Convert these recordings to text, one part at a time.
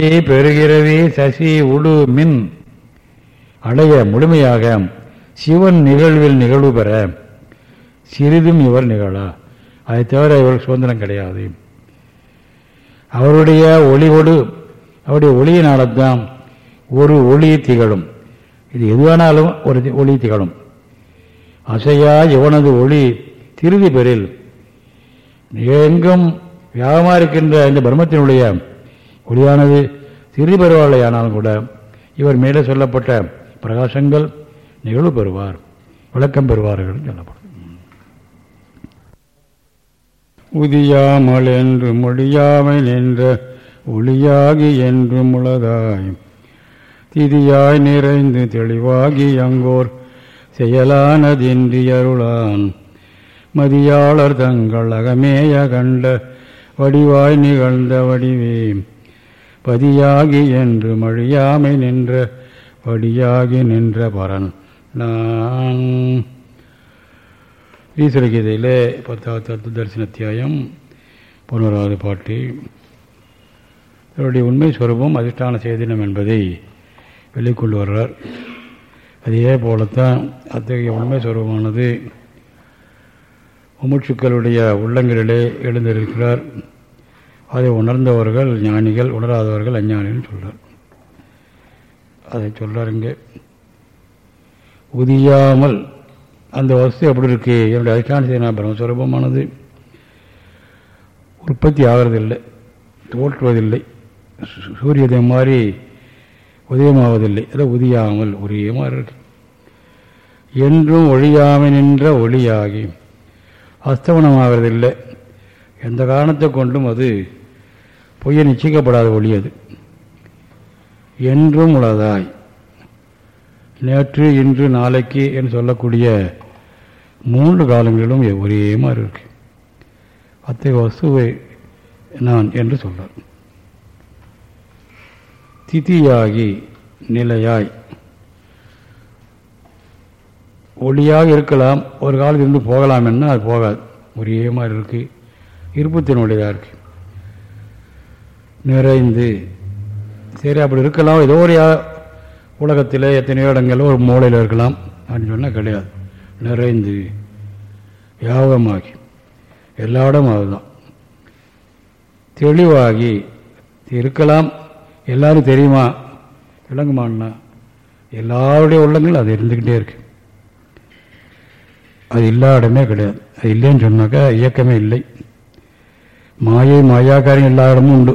பெறுகிறவே சசி உடு மின். அடைய முழுமையாக சிவன் நிகழ்வில் நிகழ்வு பெற சிறிதும் இவர் நிகழா. அதை தவிர இவருக்கு சுதந்திரம் கிடையாது. அவருடைய ஒளிவோடு அவருடைய ஒளியினால்தான் ஒரு ஒளி திகழும். இது எதுவானாலும் ஒரு ஒளி திகழும். அசையா இவனது ஒளி திருதி பெறில். எங்கும் வியாபமாக இருக்கின்ற இந்த பிரம்மத்தினுடைய ஒளியானது திருதி பெறுவாளை ஆனாலும் கூட இவர் மேலே சொல்லப்பட்ட பிரகாசங்கள் நிகழ்வு பெறுவார் விளக்கம் பெறுவார்கள் சொல்லப்படும். உதியாமல் என்று மொழியாமை நின்ற ஒளியாகி என்று முளதாய் திதியாய் நிறைந்து தெளிவாகி அங்கோர் செயலானதின்றி அருளான். மதியாளர் தங்கள் அகமேய கண்ட வடிவாய் நிகழ்ந்த வடிவே பதியாகி என்று மழியாமை நின்ற படியாகி நின்ற பரன் நான். ஈஸ்வரகீதையில் பத்தாவது தத்துவ தரிசன அத்தியாயம் பதினோராவது பாட்டு. இவருடைய உண்மை ஸ்வரூபம் அதிஷ்டான சேதினம் என்பதை வெளிக்கொண்டு வர்றார். அதே போலத்தான் அத்தகைய உண்மை ஸ்வரூபமானது முமுட்சுக்களுடைய உள்ளங்களிலே எழுந்திருக்கிறார். அதை உணர்ந்தவர்கள் ஞானிகள் உணராதவர்கள் அஞ்ஞானிகள் சொல்றார். அதை சொல்றார் இங்கே. உதியாமல் அந்த வஸ்து எப்படி இருக்கு? என்னுடைய அதிஷ்டான சேனா பிரம்மஸ்வரூபமானது. உற்பத்தி ஆகிறதில்லை. தோற்றுவதில்லை. சூரியதை மாதிரி உதயமாவதில்லை. அதை உதியாமல் உரியமாக இருக்கு. என்றும் ஒழியாமல் நின்ற ஒளியாகி அஸ்தமனமாகிறதில்லை. எந்த காரணத்தை கொண்டும் அது பொய்ய நிச்சயிக்கப்படாத ஒளி அது. என்றும் உள்ளதாய் நேற்று இன்று நாளைக்கு என்று சொல்லக்கூடிய மூன்று காலங்களிலும் ஒரே மாதிரி இருக்கு. அத்தகைய வசுவை நான் என்று சொல்றார். திதியாகி நிலையாய். ஒளியாக இருக்கலாம் ஒரு காலத்தில் இருந்து போகலாம் என்ன அது போகாது. ஒரே மாதிரி இருக்குது இருப்பத்தினுடையதாக இருக்கு. நிறைந்து சரி அப்படி இருக்கலாம். ஏதோ ஒரு உலகத்தில் எத்தனையோ இடங்களில் ஒரு மூலையில் இருக்கலாம். அப்படின்னு சொன்னால் கிடையாது. நிறைந்து யாபகமாகி எல்லா இடமும் அதுதான். தெளிவாகி இருக்கலாம். எல்லாரும் தெரியுமா? விளங்குமான்னா எல்லாருடைய உள்ளங்கள் அது இருந்துக்கிட்டே இருக்கு. அது எல்லா இடமே கிடையாது. அது இல்லைன்னு சொன்னாக்கா இயக்கமே இல்லை. மாயை மாயாக்காரன் எல்லா இடமும் உண்டு.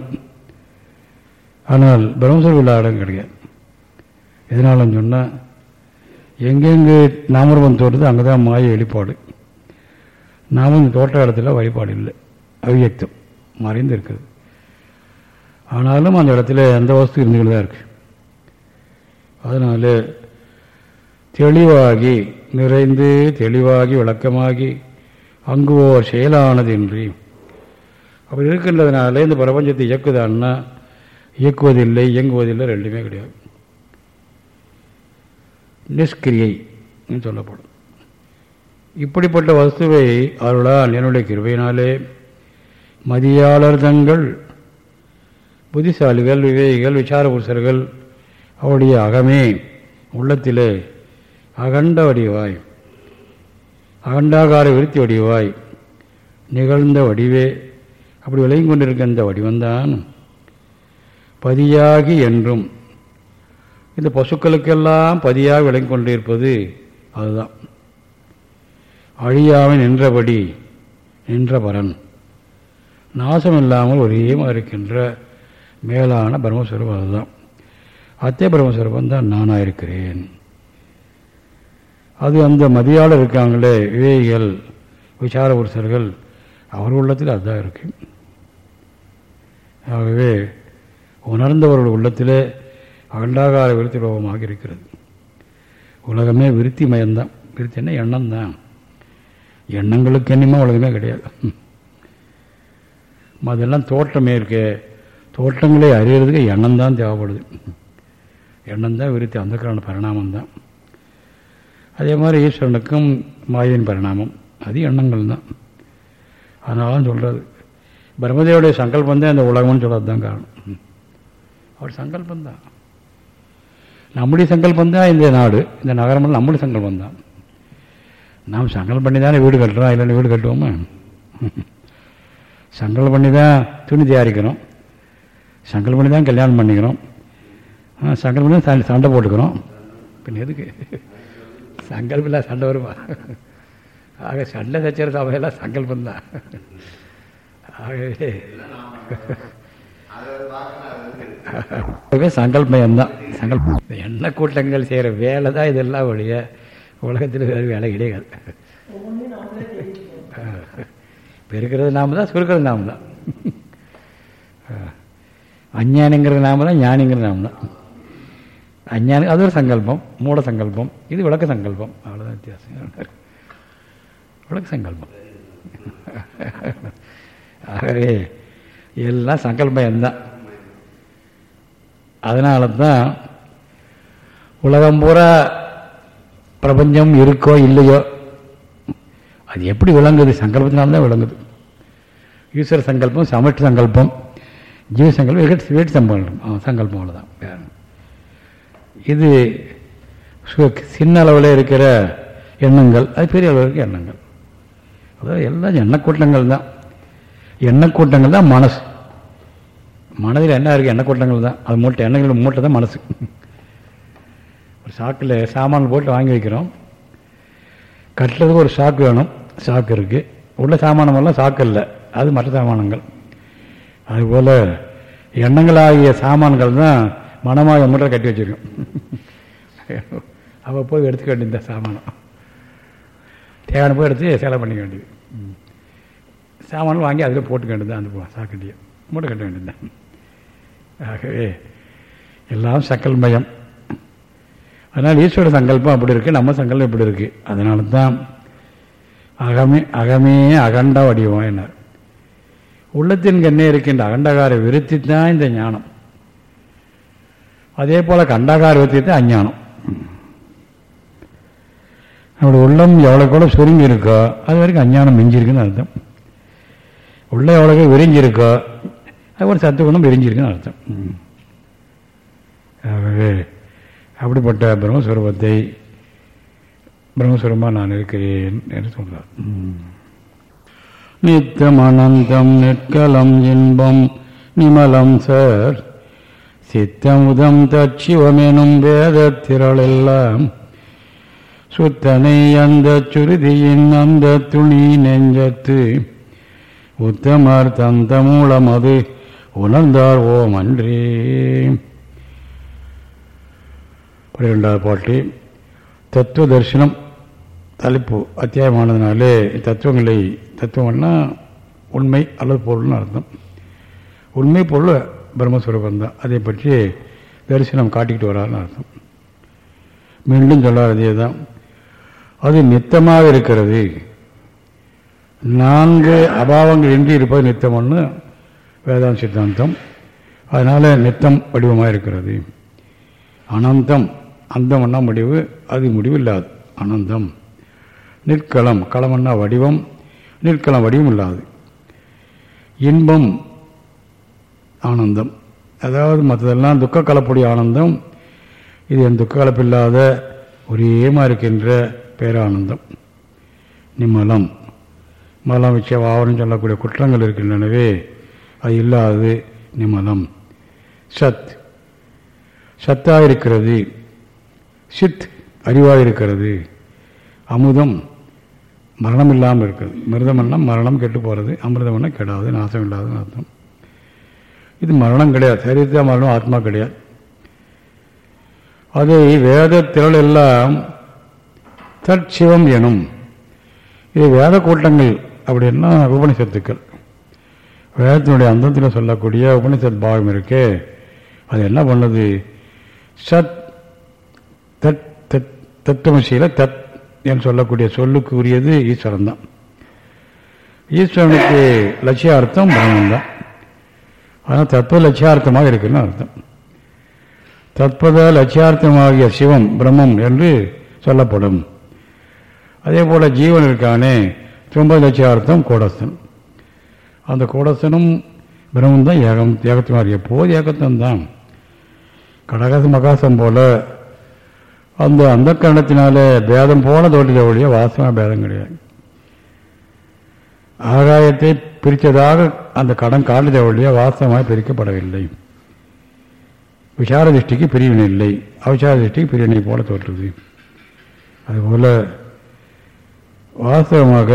ஆனால் பிரம்மஸ்வரூபம் எல்லா இடம் கிடையாது. எதனாலும் சொன்னால் எங்கெங்கு நாமரூபம் தோற்றுது அங்கே தான் மாய வெளிப்பாடு. நாமம் தோற்ற தோட்ட இடத்துல வழிபாடு இல்லை. அவ்வியக்தம் மறைந்து இருக்குது ஆனாலும் அந்த இடத்துல அந்த வஸ்து இருந்துக்கிட்டு தான் இருக்கு. அதனால தெளிவாகி நிறைந்து தெளிவாகி விளக்கமாகி அங்கு ஓர் செயலானதின்றி அப்படி இருக்கின்றதுனால இந்த பிரபஞ்சத்தை இயக்குதான்னா இயக்குவதில்லை இயங்குவதில்லை ரெண்டுமே கிடையாது. நிஷ்கிரியை சொல்லப்படும். இப்படிப்பட்ட வஸ்துவை அருளால் என்னுடைய கிருபையினாலே மதியாளர் தங்கள் புத்திசாலிகள் விவேகிகள் விசார புருஷர்கள் அவருடைய அகமே உள்ளத்திலே அகண்ட வடிவாய் அகண்டாகார விருத்தி வடிவாய் நிகழ்ந்த வடிவே அப்படி விலகி கொண்டிருக்க இந்த வடிவந்தான் பதியாகி என்றும் இந்த பசுக்களுக்கெல்லாம் பதியாக விளங்கி கொண்டிருப்பது அதுதான். அழியாமல் நின்றபடி நின்ற பரன் நாசம் இல்லாமல் ஒரே மாதிரி இருக்கின்ற மேலான பிரம்மஸ்வரூபம் அதுதான். அத்தே பிரம்மஸ்வரூபம் தான் நானாக இருக்கிறேன். அது அந்த மதியாளர் இருக்காங்களே விவேகிகள் விசார புருஷர்கள் அவர் உள்ளத்தில் அதுதான் இருக்குது ஆகவே உணர்ந்தவர்கள் உள்ளத்திலே அகண்டாகார விருத்தி லோகமாக இருக்கிறது. உலகமே விருத்தி மயம்தான். விருத்தி என்ன? எண்ணம் தான் எண்ணங்களுக்கு என்னமோ உலகமே கிடையாது. அதெல்லாம் தோட்டமே இருக்கு. தோட்டங்களே அறியறதுக்கு எண்ணம் தான் தேவைப்படுது. எண்ணம் தான் விருத்தி. அந்த காரண பரிணாமம் தான் அதே மாதிரி ஈஸ்வரனுக்கும் மாயின் பரிணாமம். அது எண்ணங்கள் தான் அதனால சொல்கிறது பிரம்மதேவுடைய சங்கல்பம் தான் இந்த உலகம்னு சொல்கிறது தான் காரணம். அவர் சங்கல்பம் தான் நம்முடைய சங்கல்பம் தான் இந்த நாடு. இந்த நகரம் நம்முடைய சங்கல்பம் தான் நாம் சங்கல்பம் பண்ணி தானே வீடு கட்டுறோம். இல்லைன்னு வீடு கட்டுவோமா? சங்கல்பம் பண்ணி தான் துணி தயாரிக்கிறோம். சங்கல் பண்ணி தான் கல்யாணம் பண்ணிக்கிறோம். சங்கல் பண்ணி தான் சண்டை போட்டுக்கிறோம். பின் எதுக்கு? சங்கல்பம் இல்லை சண்டை வருமா? ஆக சண்டை சச்சர சபையெல்லாம் சங்கல்பம் தான் ஆகவே சங்கல்பயம்தான். சங்கல்பம் என்ன கூட்டங்கள் செய்கிற வேலை தான் இதெல்லாம் ஒழிய உலகத்தில் வேறு வேலை கிடையாது. பெருக்கிறது நாம தான் சுருக்கிறது நாம தான் அஞ்ஞானிங்கிற நாம தான் ஞானிங்கிற நாம தான் அஞ்ஞானி அது ஒரு சங்கல்பம் மூட சங்கல்பம் இது விளக்க சங்கல்பம். அவ்வளோதான் வித்தியாசம். விளக்க சங்கல்பம். ஆகவே எல்லாம் சங்கல்பயம்தான் அதனால தான் உலகம் பூரா பிரபஞ்சம் இருக்கோ இல்லையோ அது எப்படி விளங்குது? சங்கல்பத்தினால்தான் விளங்குது. ஈஸ்வர சங்கல்பம் சமஷ்டி சங்கல்பம் ஜீவ சங்கல்பம் வீட்டு சம்பளம் சங்கல்பம் அவ்வளோதான் இது சின்ன அளவில் இருக்கிற எண்ணங்கள். அது பெரிய அளவில் இருக்கிற எண்ணங்கள். அதாவது எல்லாம் எண்ணக்கூட்டங்கள் தான். எண்ணக்கூட்டங்கள் தான் மனசு. மனதில் என்ன இருக்குது எண்ணெய் கூட்டங்கள் தான். அது மூட்டை எண்ணங்கள் மூட்டை தான் மனசு. ஒரு சாக்கில் சாமான் போட்டு வாங்கி வைக்கிறோம். கட்டுறதுக்கு ஒரு சாக்கு வேணும். சாக்கு இருக்குது உள்ள சாமானமெல்லாம் சாக்கு இல்லை. அது மற்ற சாமானங்கள். அதுபோல் எண்ணங்களாகிய சாமான்கள் தான் மனமாக மூட்டை கட்டி வச்சுருக்கோம். அவள் போய் எடுத்துக்க வேண்டியது சாமானம். தேவையான போய் எடுத்து சேலை பண்ணிக்க வேண்டியது. சாமான் வாங்கி அதில் போட்டுக்க வேண்டியது அந்த சாக்கட்டியை மூட்டை கட்ட வேண்டியது ஆகவே எல்லாம் சக்கல்மயம் அதனால் ஈஸ்வர சங்கல்பம் அப்படி இருக்குது நம்ம சங்கல்பம் இப்படி இருக்குது அதனால தான் அகமே அகமே அகண்ட வடிவம் என்ன உள்ளத்தின் கண்ணே இருக்கின்ற அகண்டகார விருத்தி தான் இந்த ஞானம். அதே போல் கண்டகார விருத்தி தான் அஞ்ஞானம். நம்மளோட உள்ளம் எவ்வளோக்கு எவ்வளோ சுருங்கி இருக்கோ அது வரைக்கும் அஞ்ஞானம் மிஞ்சிருக்குன்னு அர்த்தம். உள்ளே எவ்வளோக்கு விரிஞ்சிருக்கோ? அது ஒரு சத்துவகுணம் விரிஞ்சிருக்குன்னு அர்த்தம். ஆகவே அப்படிப்பட்ட பிரம்மஸ்வரூபத்தை பிரம்மஸ்வரமாக நான் இருக்கிறேன் என்று சொல்கிறார். நித்தம் அனந்தம் நெற்கலம் இன்பம் நிமலம் சார். சித்தமுதம் தச்சிவமெனும் வேத திரளெல்லாம். சுத்தனை அந்த சுருதியின் அந்த துணி நெஞ்சத்து. உத்தமர் தந்த மூலம் அது உணர்ந்தார் ஓம் அன்றே பன்னிரெண்டாவது பாட்டு தத்துவ தரிசனம் தலைப்பு அத்தியாயமானதுனாலே தத்துவங்களை தத்துவம்னா உண்மை அல்லது பொருள்னு அர்த்தம். உண்மை பொருள் பிரம்மஸ்வரூபம் தான். அதை பற்றி தரிசனம் காட்டிக்கிட்டு வராருன்னு அர்த்தம். மீண்டும் சொல்லார் அதே தான். அது நித்தமாக இருக்கிறது. நான்கு அபாவங்கள் இன்றி இருப்பது நித்தம்னு வேதாந்த சித்தாந்தம். அதனால் நித்தம் வடிவமாக இருக்கிறது அனந்தம் அந்தமன்னா முடிவு அது முடிவில்லாது. அனந்தம். நிற்களம் களமன்னா வடிவம் நிற்களம் வடிவம் இல்லாது இன்பம் ஆனந்தம். அதாவது மற்றதெல்லாம் துக்க கலப்புடைய ஆனந்தம் இது என் துக்க கலப்பில்லாத ஒரேமாக இருக்கின்ற பேரானந்தம். நிம்மலம். மலம் விச்ச ஆவரம் சொல்லக்கூடிய குற்றங்கள் இருக்கின்றனவே அது இல்லாது நிமதம் சத். சத்தாக இருக்கிறது சித் அறிவாக இருக்கிறது அமுதம் மரணம் இல்லாமல் இருக்கிறது. மிருதம்னா மரணம் கெட்டு போகிறது அமிர்தம்னா கெடாது நாசம் இல்லாதுன்னு அர்த்தம். இது மரணம் கிடையாது. சரீரத்தில் மரணம் ஆத்மா கிடையாது. அதை வேத திரள் எல்லாம் தற்சிவம் எனும். இது வேத கூட்டங்கள் அப்படின்னா உபனிஷத்துக்கள் வேதத்தினுடைய அந்தத்தில் சொல்லக்கூடிய உபனிஷத் பாகம் இருக்கே. அது என்ன பண்ணுது? சத் தத் தத் தத்துவசியில் தத் என்று சொல்லக்கூடிய சொல்லுக்கு உரியது ஈஸ்வரன் தான். ஈஸ்வரனுக்கு லட்சியார்த்தம் பிரம்மன் தான். ஆனால் தத்துவ லட்சியார்த்தமாக இருக்குன்னு அர்த்தம். தற்பத லட்சியார்த்தமாகிய சிவம் பிரம்மம் என்று சொல்லப்படும். அதே போல ஜீவன் இருக்கானே துன்ப லட்சியார்த்தம் கோடஸ்தன் அந்த கோடஸ்தனும் பிரம்மன் தான் ஏகம் ஏகத்துமார். எப்போது ஏகத்தம் தான்? மகாசம் போல. அந்த அந்த கரணத்தினால பேதம் போல தோட்டில ஒழிய வாசமாக பேதம் கிடையாது. ஆகாயத்தை பிரித்ததாக அந்த கடன் காட்டுதே ஒழிய வாசமாக பிரிக்கப்படவில்லை. விசார திருஷ்டிக்கு பிரிவினை இல்லை. அவசார திருஷ்டிக்கு பிரிவினை போல தோற்றுது. அதுபோல வாஸ்தவமாக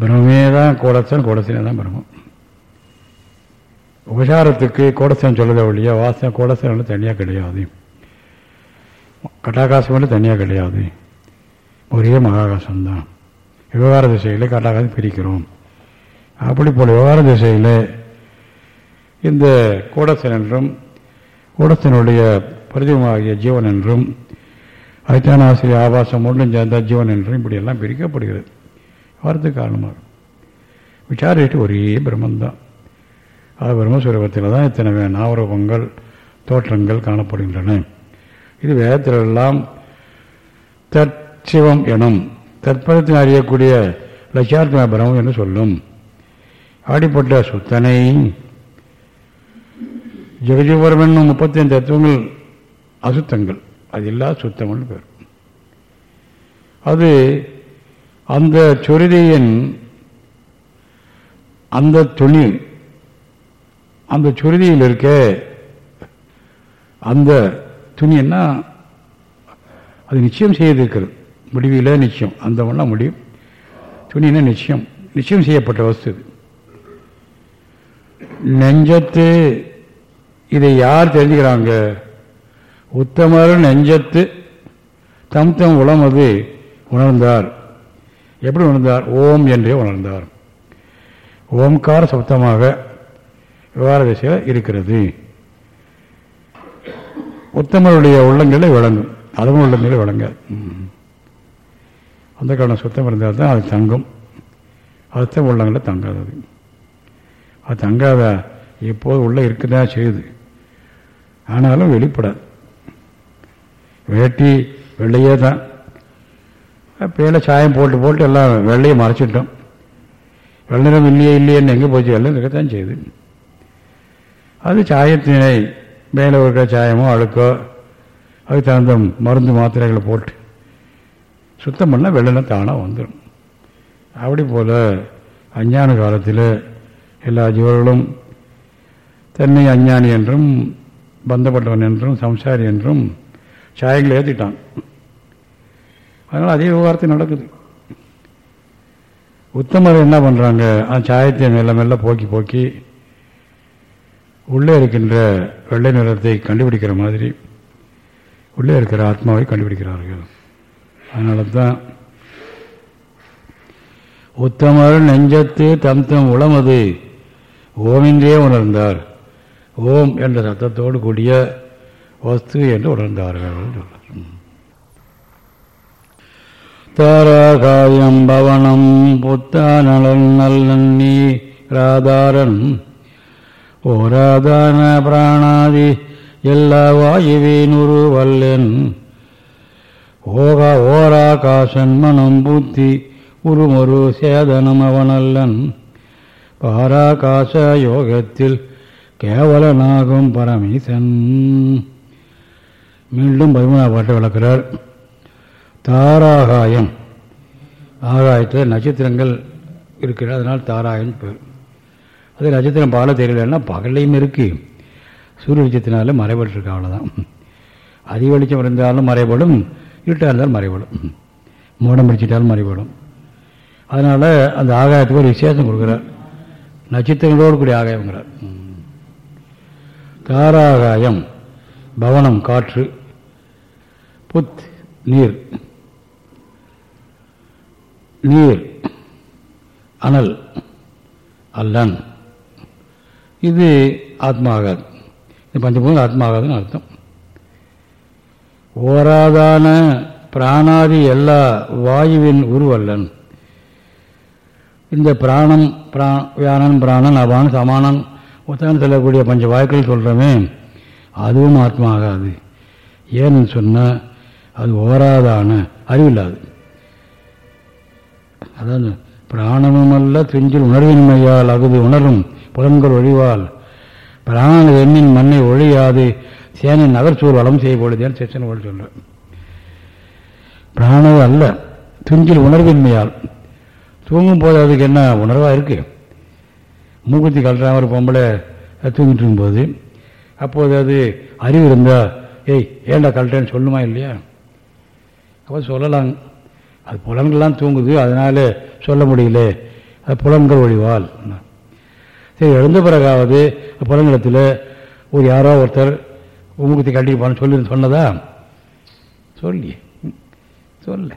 பிரம்மே தான் கோடசன் கோடசனே தான் பிரம்மம். உபசாரத்துக்கு கோடசன் சொல்லதை ஒழிய வாசம் கோடசன் தனியாக கிடையாது. கட்டாகாசம் தனியாக கிடையாது. ஒரே மகாகாசம்தான் விவகார திசையில் கட்டாகாசம் பிரிக்கிறோம். அப்படி போல் விவகார திசையில் இந்த கூடசன் என்றும் கூடசனுடைய பிரதிமாகிய ஜீவன் என்றும் அதித்தான ஆசிரியர் ஆபாசம் ஒன்றும் சேர்ந்த ஜீவன் என்றும் இப்படியெல்லாம் பிரிக்கப்படுகிறது. வரத்துக்கு காரணமாக விசாரிட்டு ஒரே பிரம்மந்தான். அது பிரம்மஸ்வரூபத்தில் தான் இத்தனை நாவரூபங்கள் தோற்றங்கள் காணப்படுகின்றன. இது வேதத்திலெல்லாம் தற்சிவம் எனும் தற்பதத்தில் அறியக்கூடிய லட்சியாத்ம பிரமம் என்று சொல்லும். அப்படிப்பட்ட சுத்தனை ஜெகஜீவரம் என்னும் முப்பத்தைந்து தத்துவங்கள் அசுத்தங்கள். அது இல்லாத சுத்தம்னு பேர். அது அந்த சுருதியின் அந்த துணி அந்த சுருதியில் இருக்க அந்த துணின்னா அது நிச்சயம் செய்திருக்கிறது. முடிவில் நிச்சயம். அந்த ஒன்றா முடியும். துணினா நிச்சயம். நிச்சயம் செய்யப்பட்ட வஸ்து இது. நெஞ்சத்து இதை யார் தெரிஞ்சுக்கிறாங்க? உத்தமர் நெஞ்சத்து தம் தம் உளமது உணர்ந்தார். எப்படி உணர்ந்தார்? ஓம் என்றே உணர்ந்தார். ஓம்கார சப்தமாக விவகார திசையில் இருக்கிறது. உத்தமருடைய உள்ளங்களை விளங்கும். அதுவும் உள்ளங்களில் விளங்க அந்த காலம் சுத்தம் இருந்தால் தான் அது தங்கும். அர்த்தம் உள்ளங்களை தங்காதது அது. தங்காத எப்போது உள்ளே இருக்குதான் செய்யுது. ஆனாலும் வெளிப்படாது. வேட்டி வெள்ளையே தான். பேல சாயம் போட்டு போட்டு எல்லாம் வெள்ளையை மறைச்சிட்டோம். வெள்ளநிறம் இல்லையே இல்லையேன்னு எங்கே போச்சு? எல்லாம் இருக்கத்தான் செய்யுது அது சாயத்தினை மேலே இருக்கிற சாயமோ அழுக்கோ அதுக்கு தகுந்த மருந்து மாத்திரைகளை போட்டு சுத்தம் பண்ணால் வெள்ளம் தானாக வந்துடும் அப்படி போல் அஞ்ஞான காலத்தில் எல்லா ஜீவர்களும் தன்னை அஞ்ஞானி என்றும் பந்தப்பட்டவன் என்றும் சம்சாரி என்றும் சாயங்களை ஏற்றிட்டான் அதனால் அதே விவகாரத்தை நடக்குது உத்தமர் என்ன பண்ணுறாங்க அந்த சாயத்தை மெல்ல மெல்ல போக்கி போக்கி உள்ளே இருக்கின்ற வெள்ளை நிறத்தை கண்டுபிடிக்கிற மாதிரி உள்ளே இருக்கிற ஆத்மாவை கண்டுபிடிக்கிறார்கள் அதனால தான் உத்தமர் நெஞ்சத்து தம் தம் உளமது ஓமின்றே உணர்ந்தார் ஓம் என்ற சத்தத்தோடு கூடிய வஸ்து என்று உணர்ந்தார்கள் தாராகாயம் பவனம் புத்தானலன் நல்லி ராதாரன் ஓராதான பிராணாதி எல்லா வாயுவினுரு வல்லன் ஓகா ஓராகாசன் மனம் புத்தி உருமொரு சேதனம் அவனல்லன். பாராகாச யோகத்தில் கேவலனாகும் பரமேசன். மீண்டும் பதிமூணாம் பாட்டை விளக்கிறார். தாராகாயம். ஆகாயத்தில் நட்சத்திரங்கள் இருக்கிறது அதனால் தாராயம் பேர். அது நட்சத்திரம் பால தெரியலன்னா பகல்லையும் இருக்குது சூரிய வெளிச்சத்தினால மறைபட்டுருக்கு அவ்வளோதான் அதிக வெளிச்சம் இருந்தாலும் மறைபடும் இருட்டாக இருந்தாலும் மறைபடும் மூடம் பிடிச்சிட்டாலும் மறைபடும் அதனால் அந்த ஆகாயத்துக்கு ஒரு விசேஷம் கொடுக்குறார். நட்சத்திரங்களோடு கூடிய ஆகாயங்கிறார் தாராகாயம். பவனம் காற்று. புத் நீர் நீர் அனல் அல்லன் இது ஆத்மாகாது இது பஞ்சபூதம் ஆத்மாகாதுன்னு அர்த்தம். ஓராதான பிராணாதி எல்லா வாயுவின் உருவல்லன். இந்த பிராணம் பிரா வியானன் பிராணன் அபான் சமானன் உத்தகன் சொல்லக்கூடிய பஞ்ச வாயுக்கள் சொல்கிறோமே அதுவும் ஆத்மா ஆகாது ஏன்னு சொன்னால் அது ஓராதான அறிவில்லாது. அதாவது பிராணமும் அல்ல துஞ்சில் உணர்வின்மையால் அகுது உணரும் புலன்கள் ஒழிவால் பிராண எண்ணின் மண்ணை ஒழியாது சேனின் நகர்ச்சூர் வளம் செய்ய பொழுதேன்னு போல் சொல்ற பிராணது அல்ல துஞ்சில் உணர்வின்மையால். தூங்கும் போது அதுக்கு என்ன உணர்வாக இருக்கு? மூக்குத்தி கலட்டுற ஒரு பொம்பளை தூங்கிட்டு இருக்கும்போது அப்போது அது அறிவு இருந்தா ஏய் ஏண்டா கலட்டேன்னு சொல்லுமா இல்லையா? அப்போ சொல்லலாம் அது புலன்கள்லாம் தூங்குது அதனால் சொல்ல முடியல. அது புலன்கள் ஒழிவால். சரி எழுந்த பிறகாவது புலன்களத்தில் ஒரு யாரோ ஒருத்தர் உமுகத்தை கட்டிப்பான்னு சொல்லி சொன்னதா? சொல்லி. சொல்ல.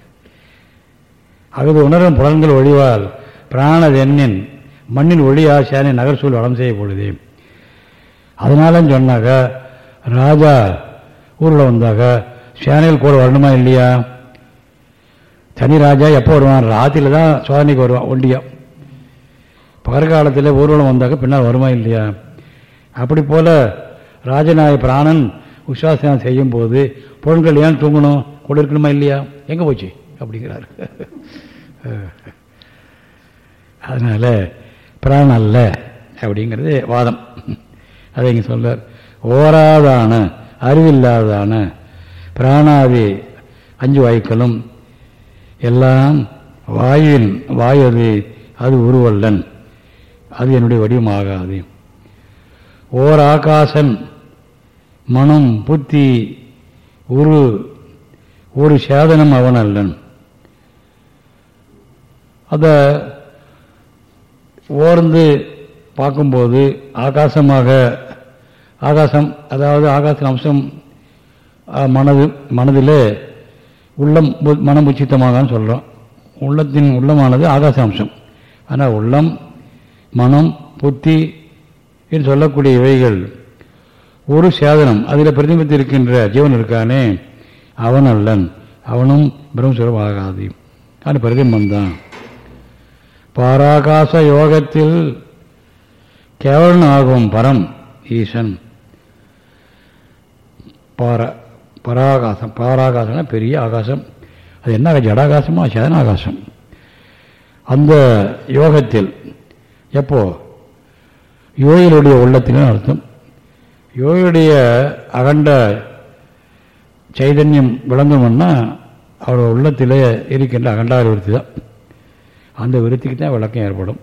அகது உணரும் புலன்கள் ஒழிவால் பிராணதென்னின் மண்ணின் ஒளி ஆசியானை நகர் வளம் செய்ய பொழுது அதனாலன்னு சொன்னாக்க ராஜா ஊரில் வந்தாக சேனையில் கூட வரணுமா இல்லையா? தனி ராஜா எப்போ வருவான்? ராத்திரியில் தான் சோதனைக்கு வருவான் ஒண்டியா. பகற்காலத்தில் ஊர்வலம் வந்தாக்க பின்னால் வருமா இல்லையா? அப்படி போல ராஜநாய பிராணன் உஷாசனம் செய்யும் போது பொருட்கள் ஏன் தூங்கணும் கூட இருக்கணுமா இல்லையா? எங்கே போச்சு? அப்படிங்கிறார். அதனால் பிராணம் அல்ல அப்படிங்கிறது வாதம். அதை இங்கே சொல்றார். ஓராதான அறிவில்லாதான பிராணாதி அஞ்சு வாய்க்களும் எல்லாம் வாயின் வாயு அது அது உருவல்லன். அது என்னுடைய வடிவமாகாது. ஓர் ஆகாசன் மனம் புத்தி ஒரு ஒரு சேதனம் அவன் அல்லன் அதை ஓர்ந்து பார்க்கும்போது ஆகாசமாக ஆகாசம் அதாவது ஆகாச அம்சம் மனது மனதில் உள்ளம் மனம் உச்சித்தமாகன்னு சொல்கிறோம் உள்ளத்தின் உள்ளமானது ஆகாச அம்சம் ஆனால் உள்ளம் மனம் புத்தி என்று சொல்லக்கூடிய இவைகள் ஒரு சேதனம். அதில் பிரதிபலித்திருக்கின்ற ஜீவன் இருக்கானே அவன் அல்லன். அவனும் பிரம்மஸ்வரம் ஆகாது. அது பிரதிபம் தான் பாராகாச யோகத்தில் கேவலன் ஆகும் பரம் ஈசன். பார பராகாசம் பாராகாசம்னா பெரிய ஆகாசம். அது என்ன ஜடாகாசமா? சதனாகாசம் அந்த யோகத்தில் எப்போ? யோகிகளுடைய உள்ளத்திலும் அர்த்தம். யோகியுடைய அகண்ட சைதன்யம் விளங்கணும்னா அவரோட உள்ளத்தில் இருக்கின்ற அகண்டார விருத்தி தான். அந்த விருத்திக்கு தான் விளக்கம் ஏற்படும்.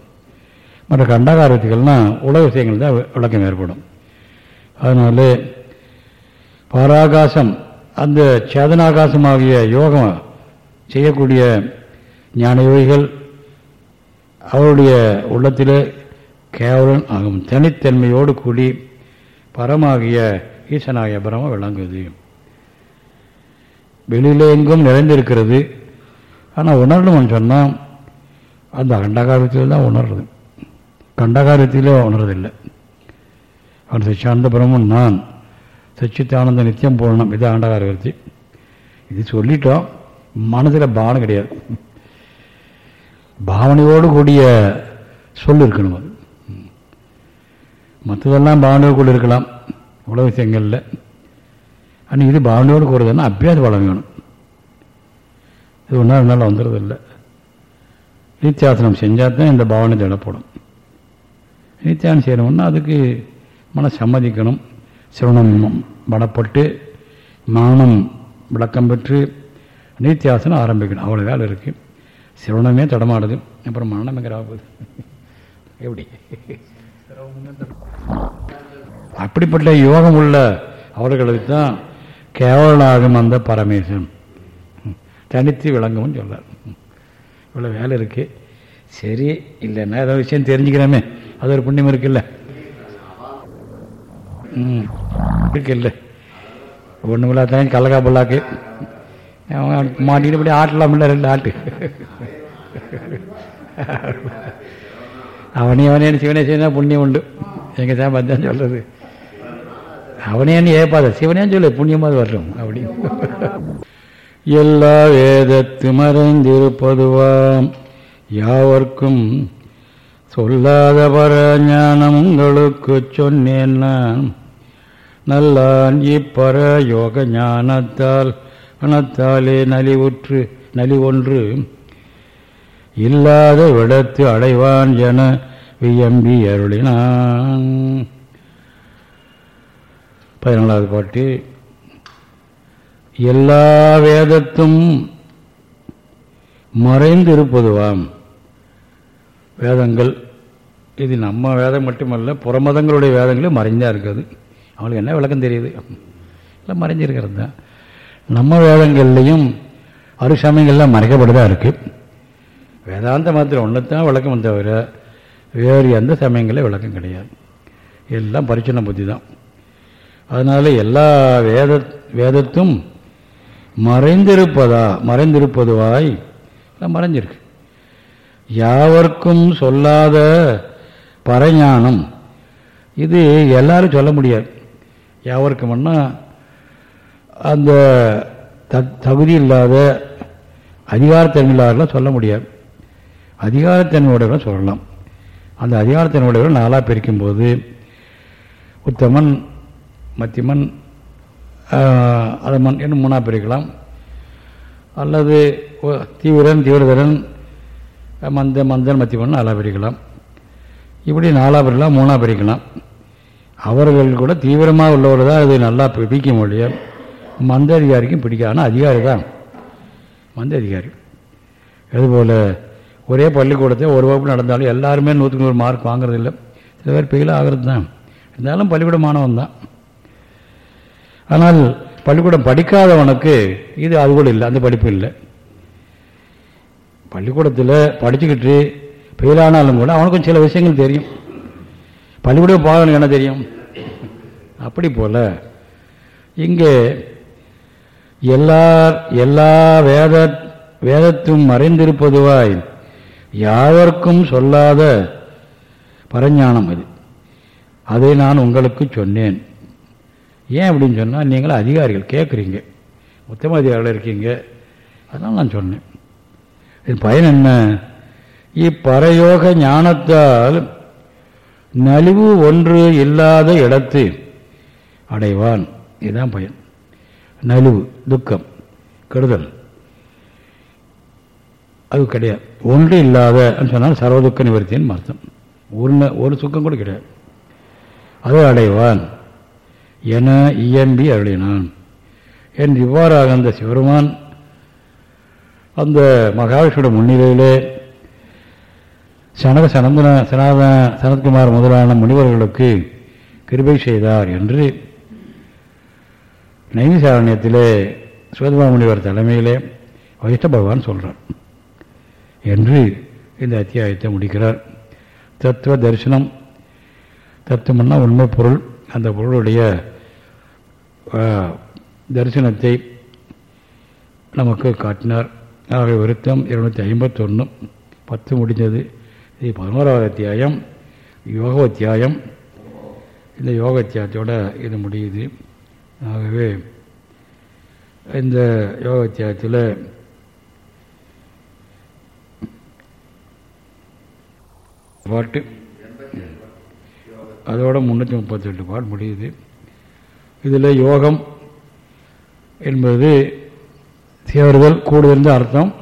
மற்ற கண்டாகார விருத்திகள்னால் உலக விஷயங்கள் தான் விளக்கம் ஏற்படும். அதனால பாராகாசம் அந்த சேதனாகாசமாகிய யோகம் செய்யக்கூடிய ஞான யோகிகள் அவருடைய உள்ளத்தில் கேவலன் ஆகும். தனித்தன்மையோடு கூடி பரமாகிய ஈசனாகிய பரம விளங்குது. வெளியில எங்கும் நிறைந்திருக்கிறது. ஆனால் உணரணும்னு சொன்னால் அந்த அண்டகாரத்தில் தான் உணர்றது. கண்டகாரத்திலே உணர்றதில்லை. அவன் சச்சியானந்த பிரம்மன் நான். சச்சித்தானந்த நித்தியம் போடணும். இது ஆண்டகாரவர்த்தி இது சொல்லிட்டோம். மனதில் பாவனை கிடையாது. பாவனையோடு கூடிய சொல் இருக்கணும் அது. மற்றதெல்லாம் பாவனையோடு கூட இருக்கலாம். உலக விஷயங்களில். ஆனால் இது பாவனையோடு கூறுறதுன்னா அபியாச பலம் வேணும். இது ஒன்றா இருந்தாலும் வந்துடுறது இல்லை நித்தியாசனம் செஞ்சால் தான் இந்த பாவனை திடப்படும். நித்தியானம் செய்யணும்னா அதுக்கு மன சம்மதிக்கணும். சிவனம் படப்பட்டு மானம் விளக்கம் பெற்று நித்தியாசனம் ஆரம்பிக்கணும். அவ்வளோ வேலை இருக்குது சிவனமே தடமாடுது. அப்புறம் மரணம் எங்கே ஆகுது எப்படி? அப்படிப்பட்ட யோகம் உள்ள அவர்களுக்கு தான் கேவலாகும் அந்த பரமேசன் தனித்து விளங்கும்னு சொல்கிறார் இவ்வளோ வேலை இருக்குது சரி இல்லைன்னா ஏதாவது விஷயம் தெரிஞ்சுக்கிறோமே. அது ஒரு புண்ணியம் இருக்குல்ல. ம் இருக்குல்ல ஒன்றும் இல்லாதான் கல்லக்கா புல்லாக்கு. அவன் மாட்டிக்கிட்டு இப்படி ஆட்டலாம்ல ரெண்டு ஆட்டு. அவனே அவனே சிவனே சிவனே புண்ணியம் உண்டு. எங்கள் தான் பத்தான் சொல்கிறது அவனேன்னு ஏப்பாத? சிவனே சொல்லு புண்ணியமாக வரட்டும். அப்படி. எல்லா வேதத்து மறைந்திருப்பதுவாம். யாவர்க்கும் சொல்லாத பர ஞானம் உங்களுக்கு சொன்னேன் நான். நல்லான் இப்பர யோக ஞானத்தால் மனத்தாலே நலிவுற்று நலிவொன்று இல்லாத விடத்து அடைவான் என வியம்பி அருளினான். பதினாலாவது பாட்டு. எல்லா வேதத்தும் மறைந்திருப்பதுவாம். வேதங்கள் இது நம்ம வேதம் மட்டுமல்ல புறமதங்களுடைய வேதங்களும் மறைஞ்சா இருக்குது. அவங்களுக்கு என்ன விளக்கம் தெரியுது? எல்லாம் மறைஞ்சிருக்கிறது தான். நம்ம வேதங்கள்லையும் அருசமயங்கள்லாம் மறைக்கப்படுதான் இருக்குது வேதாந்த மதத்தில் ஒன்று தான் விளக்கம் தவிர வேறு எந்த சமயங்களில் விளக்கம் கிடையாது. எல்லாம் பரிச்சன புத்தி தான். அதனால் எல்லா வேத வேதத்தும் மறைந்திருப்பதா மறைந்திருப்பதுவாய் எல்லாம் மறைஞ்சிருக்கு. யாவர்க்கும் சொல்லாத பரஞானம் இது எல்லாரும் சொல்ல முடியாது. யாவருக்கும்னா அந்த தகுதி இல்லாத அதிகாரத்தன்மை சொல்ல முடியாது. அதிகாரத்தன்மையுடையவர்கள் சொல்லலாம். அந்த அதிகாரத்தன்மையுடையவர்கள் நாளாக பிரிக்கும்போது உத்தமன் மத்தியமன் அதமன் என்று மூணாக பிரிக்கலாம். அல்லது தீவிரன் தீவிரதரன் மந்த மந்தன் மத்தியமன் நாலாக பிரிக்கலாம். இப்படி நாலாக பிரிக்கலாம் மூணாக பிரிக்கலாம். அவர்கள் கூட தீவிரமாக உள்ளவர் தான் அது நல்லா பிடிக்க முடியும். மந்த அதிகாரிக்கும் பிடிக்காது. ஆனால் அதிகாரி தான். மந்த அதிகாரி. அதுபோல் ஒரே பள்ளிக்கூடத்தை ஒரு வகுப்பு நடந்தாலும் எல்லாருமே நூற்றுக்கு நூறு மார்க் வாங்குறது இல்லை. சில பேர் பெயிலாக ஆகிறது தான். இருந்தாலும் பள்ளிக்கூட மாணவன் தான். ஆனால் பள்ளிக்கூடம் படிக்காதவனுக்கு இது அது கூட இல்லை. அந்த படிப்பு இல்லை. பள்ளிக்கூடத்தில் படிச்சுக்கிட்டு பெயிலானாலும் கூட அவனுக்கும் சில விஷயங்கள் தெரியும். பள்ளிக்கூடம் போகணும் என்ன தெரியும்? அப்படி போல இங்கே எல்லார் எல்லா வேத வேதத்தும் மறைந்திருப்பதுவாய் யாவர்க்கும் சொல்லாத பரஞானம் அது அதை நான் உங்களுக்கு சொன்னேன். ஏன் அப்படின்னு சொன்னால் நீங்களும் அதிகாரிகள் கேட்குறீங்க. உத்தம அதிகாரிகள் இருக்கீங்க. அதனால் நான் சொன்னேன். இது பயன் என்ன? இப்பறையோக ஞானத்தால் நலிவு ஒன்று இல்லாத இடத்து அடைவான். இதுதான் பயன். நலிவு துக்கம் கெடுதல். அது கிடையாது. ஒன்று இல்லாத சொன்னால் சர்வதுக்க நிவர்த்தின்னு அர்த்தம். ஒரு ஒரு சுக்கம் கூட கிடையாது. அதை அடைவான். என இயம்பி அருளினான். என்று இவ்வாறாக அந்த சிவருமான் அந்த மகாவிஷ்ணுடைய முன்னிலையிலே சனக சனந்தன சனாதன சனத்குமார் முதலான முனிவர்களுக்கு கிருபை செய்தார் என்று நைமிசாரண்யத்திலே சுவதமா முனிவர் தலைமையிலே வைஷ்ண பகவான் சொல்கிறார் என்று இந்த அத்தியாயத்தை முடிக்கிறார். தத்துவ தரிசனம் தத்துவம்னா உண்மை பொருள். அந்த பொருளுடைய தரிசனத்தை நமக்கு காட்டினார். ஆக விருத்தம் இருநூற்றி ஐம்பத்தொன்று பத்து முடிஞ்சது. இது பதினோராவது அத்தியாயம் யோக அத்தியாயம் இந்த யோக அத்தியாயத்தோட இது முடியுது. ஆகவே இந்த யோக அத்தியாயத்தில் பாட்டு. அதோட முந்நூற்றி முப்பத்தெட்டு பாட்டு முடியுது. இதில் யோகம் என்பது சேருதல் கூடுதல் அர்த்தம்.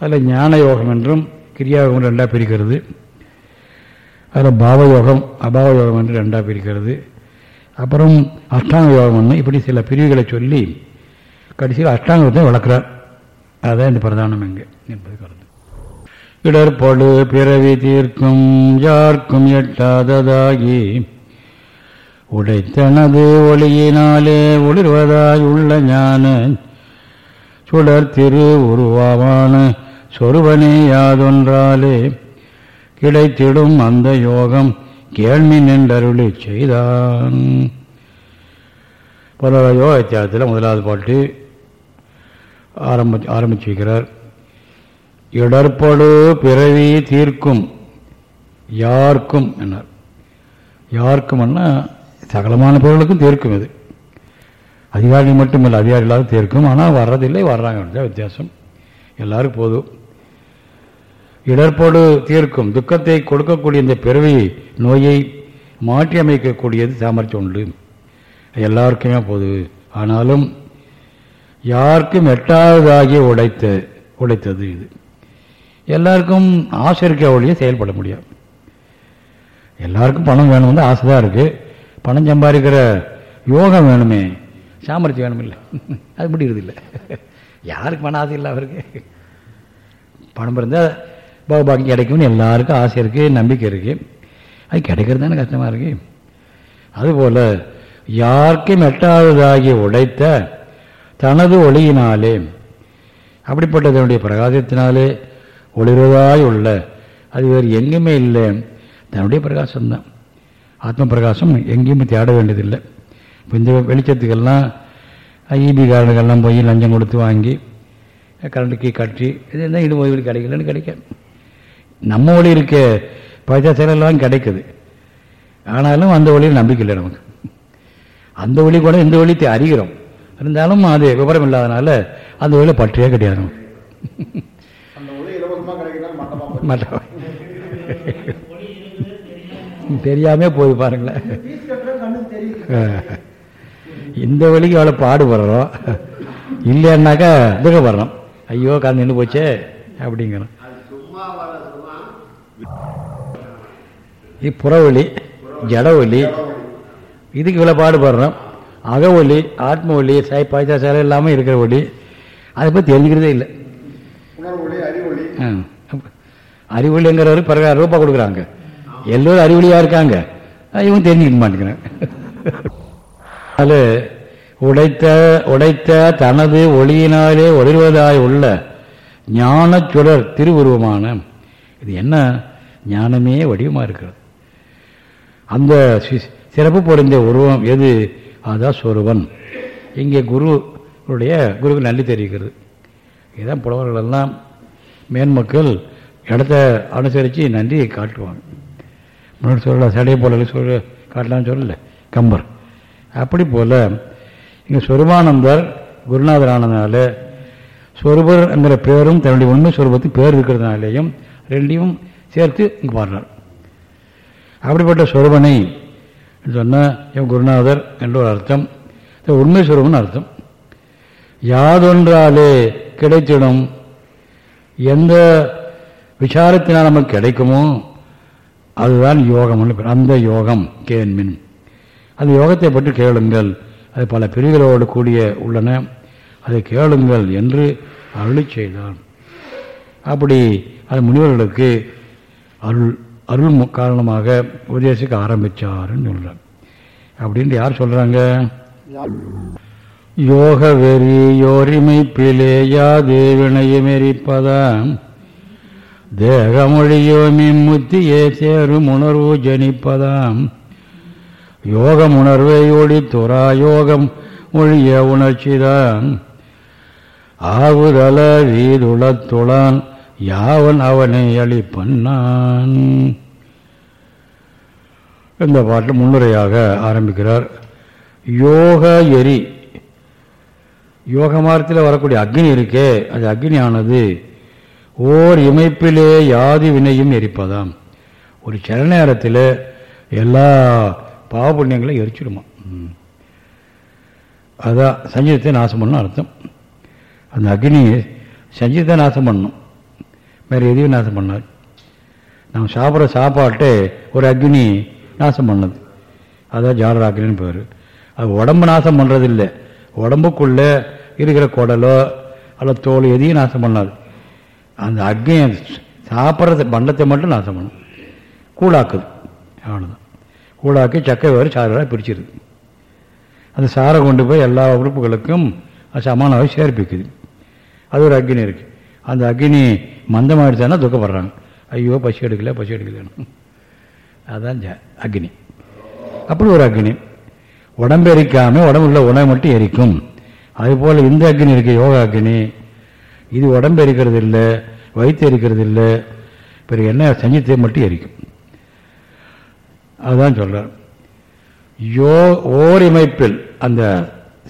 அதில் ஞான யோகம் என்றும் கிரியா யோகம் ரெண்டாக பிரிக்கிறது. அதில் பாவயோகம் அபாவ யோகம் என்று ரெண்டாக பிரிக்கிறது. அப்புறம் அஷ்டாங்க யோகம் இப்படி சில பிரிவுகளை சொல்லி கடைசியில் அஷ்டாங்கத்தை வளர்க்குறார். அதுதான் இந்த பிரதானம் எங்கே என்பது கருத்து. இடர்படு பிறவி தீர்க்கும் யார்க்கும் எட்டாததாகி உடைத்தனது ஒளியினாலே ஒளிர்வதாய் உள்ள ஞான சுடர் திரு உருவாவான சொருவனே யாதொன்றாலே கிடைத்திடும் அந்த யோகம் கேள்வி நின்றருளி செய்தான். பல யோகாத்தியாயத்தில் முதலாவது பாட்டு ஆரம்ப ஆரம்பிச்சிருக்கிறார் இடர்படு பிறவி தீர்க்கும் யாருக்கும் என்னார். யாருக்கும்னா சகலமான பொருளுக்கும் தீர்க்கும் இது. அதிகாரி மட்டும் இல்லை அதிகாரி இல்லாத தீர்க்கும். ஆனால் வர்றதில்லை வர்றாங்க வித்தியாசம். எல்லாருக்கும் போதும். இடர்போடு தீர்க்கும் துக்கத்தை கொடுக்கக்கூடிய இந்த பிறவி நோயை மாற்றி அமைக்கக்கூடியது சாமர்த்தியம் உண்டு. எல்லாருக்குமே போது. ஆனாலும் யாருக்கும் எட்டாவதாகி உடைத்த உடைத்தது இது. எல்லாருக்கும் ஆசை இருக்க ஒழிய செயல்பட முடியாது. எல்லாருக்கும் பணம் வேணும் வந்து ஆசை தான் இருக்குது பணம் சம்பாதிக்கிற யோகம் வேணுமே. சாமர்த்தியம் வேணுமில்ல. அது முடியறதில்லை. இல்லை யாருக்கு மன ஆசை இல்லை அவருக்கு பணம் இருந்தால் பாக்கியம் கிடைக்கும்னு எல்லாருக்கும் ஆசை இருக்குது நம்பிக்கை இருக்குது அது கிடைக்கிறது தானே கஷ்டமாக இருக்கு. அதுபோல் யாருக்கும் எட்டாவதாகி உடைத்த தனது ஒளியினாலே அப்படிப்பட்டதனுடைய பிரகாசத்தினாலே ஒளிர்வதாய் உள்ள அது வேறு எங்குமே இல்லை. தன்னுடைய பிரகாசம்தான். ஆத்ம பிரகாசம் எங்கேயுமே தேட வேண்டியதில்லை. இப்போ இந்த வெளிச்சத்துக்கெல்லாம் ஈபி காரனுக்கெல்லாம் போய் லஞ்சம் கொடுத்து வாங்கி கரண்ட்டுக்கு கட்டி இது என்ன இது ஒளி கிடைக்கலன்னு கிடைக்கும் நம்ம ஒளி இருக்க பைசா செயலெல்லாம் கிடைக்குது. ஆனாலும் அந்த ஒளியில் நம்பிக்கை இல்லை நமக்கு. அந்த ஒளி கூட இந்த ஒளி அறிகிறோம். இருந்தாலும் அது விவரம் இல்லாதனால அந்த ஒளியில் பற்றியே கிடையாது மட்டம் தெரியாம போய் பாருங்களேன். இந்த வழிக்கு அவ்வளோ பாடுபடுறோம் இல்லைன்னாக்கா துக்கப்படுறோம். ஐயோ கால் நின்று போச்சே அப்படிங்கிறோம். புறவழி ஜடவொலி இதுக்கு இவ்வளோ பாடுபடுறோம் அகவொலி ஆத்ம ஒலி சாய் பாய்ச்சா சேலை இல்லாமல் இருக்கிற ஒலி அதை பற்றி தெரிஞ்சுக்கிறதே இல்லை அறிவொலிங்கிறவர் பிறகு ரூபா கொடுக்குறாங்க எல்லோரும் அறிவொலியாக இருக்காங்க இவங்க தெரிஞ்சுக்க மாட்டேங்கிறேன் அது உடைத்த உடைத்த தனது ஒளியினாலே ஒளிர்வதாய் உள்ள ஞான சுடர் திருவுருவமான இது என்ன ஞானமே வடிவமாக இருக்கிறது அந்த சிறப்பு பொருந்த உருவம் எது? அதுதான் சொருவன் இங்கே குருவுடைய குருவுக்கு நன்றி தெரிவிக்கிறது. இதுதான் புலவர்கள் எல்லாம் மேன்மக்கள் இடத்த அனுசரித்து நன்றி காட்டுவாங்க. முன்னாடி சொல்லல சடைய போல சொல்ல காட்டலாம்னு சொல்லல கம்பர். அப்படி போல் இங்கே சொருபானந்தர் குருநாதர் ஆனதுனால சொருபர் என்கிற பேரும் தன்னுடைய உண்மை சொருபத்துக்கு பேர் இருக்கிறதுனாலேயும் ரெண்டையும் சேர்த்து இங்கே பாடுறார். அப்படிப்பட்ட சுரபனை சொன்னால் என் குருநாதர் என்ற ஒரு அர்த்தம். உண்மை சுரபன் அர்த்தம். யாதொன்றாலே கிடைத்திடும் எந்த விசாரத்தினால் நமக்கு கிடைக்குமோ அதுதான் யோகம் அந்த யோகம் கேன்மின். அந்த யோகத்தை பற்றி கேளுங்கள். அது பல பிரிவுகளோடு கூடிய உள்ளன. அதை கேளுங்கள் என்று அருளி செய்தான் அப்படி அது முனிவர்களுக்கு அருள் அருள் காரணமாக உபதேசிக்க ஆரம்பித்தார்னு சொல்கிறார் அப்படின்ட்டு யார் சொல்கிறாங்க யோக வெறி யோரிமை பிளேயா தேவினையும் எரிப்பதாம் தேகமொழியோ மிம்முத்தியே சேரும் உணர்வு ஜனிப்பதாம் யோகம் உணர்வை ஒளி துறா யோகம் ஒழிய உணர்ச்சிதான். ஆவுதல வீதுளத்துளான் யாவன் அவனை அழிப்பண்ணான் இந்த பாட்டு முன்னுரையாக ஆரம்பிக்கிறார். யோக எரி. யோக மார்க்கத்தில் வரக்கூடிய அக்னி இருக்கே. அது அக்னியானது ஓர் இமைப்பிலே யாது வினையும் எரிப்பதாம். ஒரு சில நேரத்தில் எல்லா பாவபுண்ணியங்களையும் எரிச்சிடுமா. அதான் சஞ்சீதத்தை நாசம் பண்ணணும் அர்த்தம். அந்த அக்னி சஞ்சீதத்தை நாசம் பண்ணணும். வேறு எதையும் நாசம் பண்ணார் நம்ம சாப்பிட்ற சாப்பாட்டே ஒரு அக்னி நாசம் பண்ணது. அதான் ஜாலர அக்னின்னு பேர். அது உடம்பு நாசம் பண்ணுறது இல்லை உடம்புக்குள்ளே இருக்கிற குடலோ அல்ல தோல் எதையும் நாசம் பண்ணாது. அந்த அக்னியை சாப்பிட்றது பண்டத்தை மட்டும் நாசம் பண்ணும். கூழாக்குது. அவ்வளோதான் கூழாக்கி சக்கை வேறு சாராக பிரிச்சிருது. அந்த சாரை கொண்டு போய் எல்லா உறுப்புகளுக்கும் சமானமாக சேர்ப்பிக்குது. அது ஒரு அக்னி இருக்குது அந்த அக்னி மந்தமாகிடுச்சானா துக்கப்படுறாங்க. ஐயோ பசி எடுக்கல பசி எடுக்கலன்னு. அதுதான் அக்னி. அப்படி ஒரு அக்னி. உடம்பு எரிக்காமல் உடம்புள்ள உணவு மட்டும் எரிக்கும். அதுபோல் இந்த அக்னி இருக்குது யோகா அக்னி. இது உடம்பு எரிக்கிறது இல்லை வயிற்று எரிக்கிறது இல்லை பிறகு என்ன சஞ்சித்தை மட்டும் எரிக்கும். அதுதான் சொல்கிறார் யோ ஓரிமைப்பில் அந்த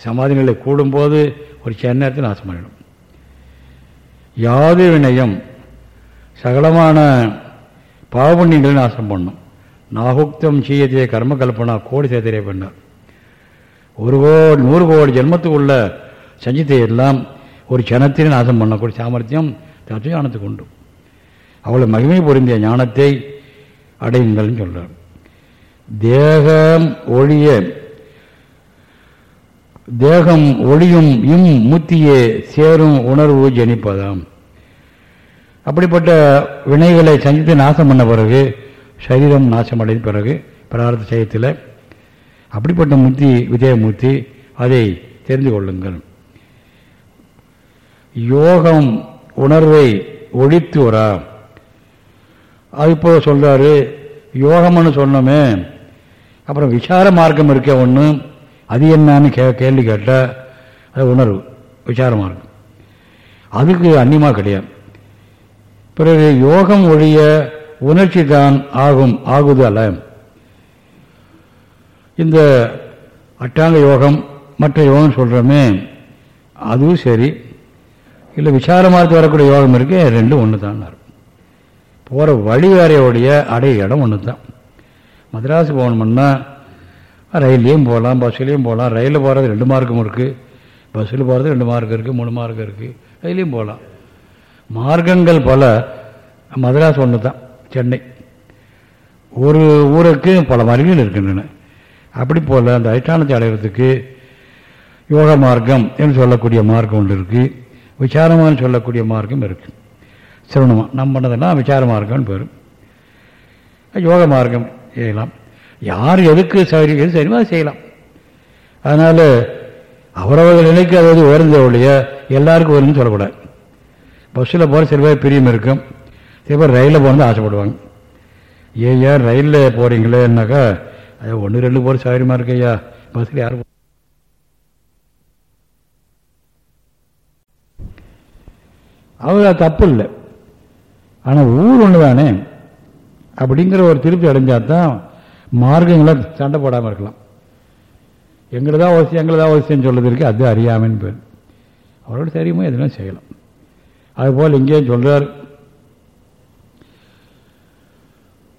சமாதி நிலை கூடும்போது ஒரு சென்னத்தில் நேரத்தில் பண்ணிடும் யாது வினயம் சகலமான பாவபுண்ணியங்களை நாசம் பண்ணும். நாகுக்தம் சீயத்திய கர்ம கல்பனா கோடி சேதரே பண்ணார். ஒரு கோடி நூறு கோடி ஜென்மத்துக்கு உள்ள சஞ்சித்தை எல்லாம் ஒரு சனத்தினை நாசம் பண்ணக்கூடிய சாமர்த்தியம் தத்துவ ஞானத்துக்கு உண்டு. அவளை மகிமை பொருந்திய ஞானத்தை அடையுங்கள்னு சொல்கிறார் தேகம் ஒழிய தேகம் ஒளியும் இம் முத்தியே சேரும் உணர்வு ஜனிப்பதாம். அப்படிப்பட்ட வினைகளை சந்தித்து நாசம் பண்ண பிறகு சரீரம் நாசமடைந்த பிறகு பிரார்த்த சயத்தில் அப்படிப்பட்ட முத்தி விஜயமூர்த்தி அதை தெரிந்து கொள்ளுங்கள். யோகம் உணர்வை ஒழித்து வரா. அது இப்போ சொல்கிறாரு யோகம்னு சொன்னோமே அப்புறம் விசார மார்க்கம் இருக்க ஒன்று அது என்னன்னு கே கேள்வி கேட்டால் அது உணர்வு விசாரமாக இருக்கும். அதுக்கு அந்நியமாக கிடையாது. பிறகு யோகம் ஒழிய உணர்ச்சி தான் ஆகும் ஆகுது அல்ல. இந்த அட்டாங்க யோகம் மற்ற யோகம் சொல்கிறோமே அதுவும் சரி. இல்லை விசாரமாக வரக்கூடிய யோகம் இருக்குது ரெண்டும் ஒன்று தான் போகிற வழி வேறையோடைய அடைய இடம் ஒன்று தான் மദ്രാസ് போகணும்னா ரயில்லையும் போகலாம் பஸ்ஸுலேயும் போகலாம். ரயிலில் போகிறது ரெண்டு மார்க்கும் இருக்குது பஸ்ஸில் போகிறது ரெண்டு மார்க் இருக்குது மூணு மார்க் இருக்குது ரயிலையும் போகலாம். மார்க்கங்கள் பல. மதுராஸ் ஒன்று தான் சென்னை. ஒரு ஊருக்கு பல மார்க்கங்கள் இருக்கின்றன. அப்படி போல் அந்த அதிஷ்டானத்தை அடைகிறதுக்கு யோக மார்க்கம் என்று சொல்லக்கூடிய மார்க்கம் ஒன்று இருக்குது விசாரமானு சொல்லக்கூடிய மார்க்கம் இருக்குது சிரவணமாக நம்ம பண்ணதெல்லாம் விசார மார்க்கம்னு பேரும் யோக மார்க்கம் செய்யலாம் யார் எதுக்கு சரி எது செய்யலாம்? அதனால் அவரவர்கள் நிலைக்கு அதாவது உயர்ந்த ஒழிய எல்லாருக்கும் வரும்னு சொல்லக்கூடாது. பஸ்ஸில் போகிற சில பேர் பிரியம் இருக்கும். சில பேர் ரயிலில் போகிறது ஆசைப்படுவாங்க. ஏன் ஏன் ரயிலில் போகிறீங்களேன்னாக்கா அது ஒன்று ரெண்டு போகிற சௌகரியமாக இருக்கு ஐயா. பஸ்ஸில் யாரும் அவர் தப்பு இல்லை. ஆனால் ஊர் ஒன்று தானே அப்படிங்கிற ஒரு திருப்தி அடைஞ்சால் தான் மார்க்கங்களை சண்டை போடாமல் இருக்கலாம். எங்களதான் அவசியம் எங்களதான் அவசியம் சொல்கிறது இருக்குது அது அறியாமன்னு பேர். அவரோட தெரியுமோ எதுனா செய்யலாம் அதுபோல் இங்கேயும் சொல்றார்.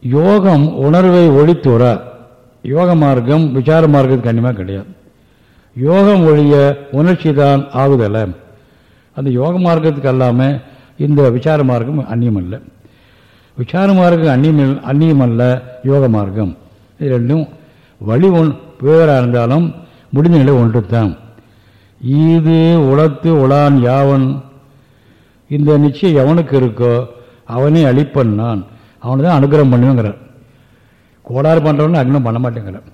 யோகம் உணர்வை ஒழித்துற யோக மார்க்கம் விசார மார்க்கத்துக்கு கண்டிப்பாக கிடையாது. யோகம் ஒழிய உணர்ச்சி தான் ஆகுதலை அந்த யோக மார்க்கத்துக்கு அல்லாமல் இந்த விசார மார்க்கம் அந்நியம் இல்லை விசார மார்க்கம் அந்நியம் அந்நியம் அல்ல யோக மார்க்கம். இது ரெண்டும் வழி ஒன் வேறாக இருந்தாலும் முடிஞ்ச நிலை ஒன்று தான் இது உளத்து உளான் யாவன்? இந்த நிச்சயம் எவனுக்கு இருக்கோ அவனே அழிப்பன் நான். அவனை தான் அனுகிரகம் பண்ணுவேங்கிறார். கோளாறு பண்ணுறவனு அக்னம் பண்ண மாட்டேங்கிறான்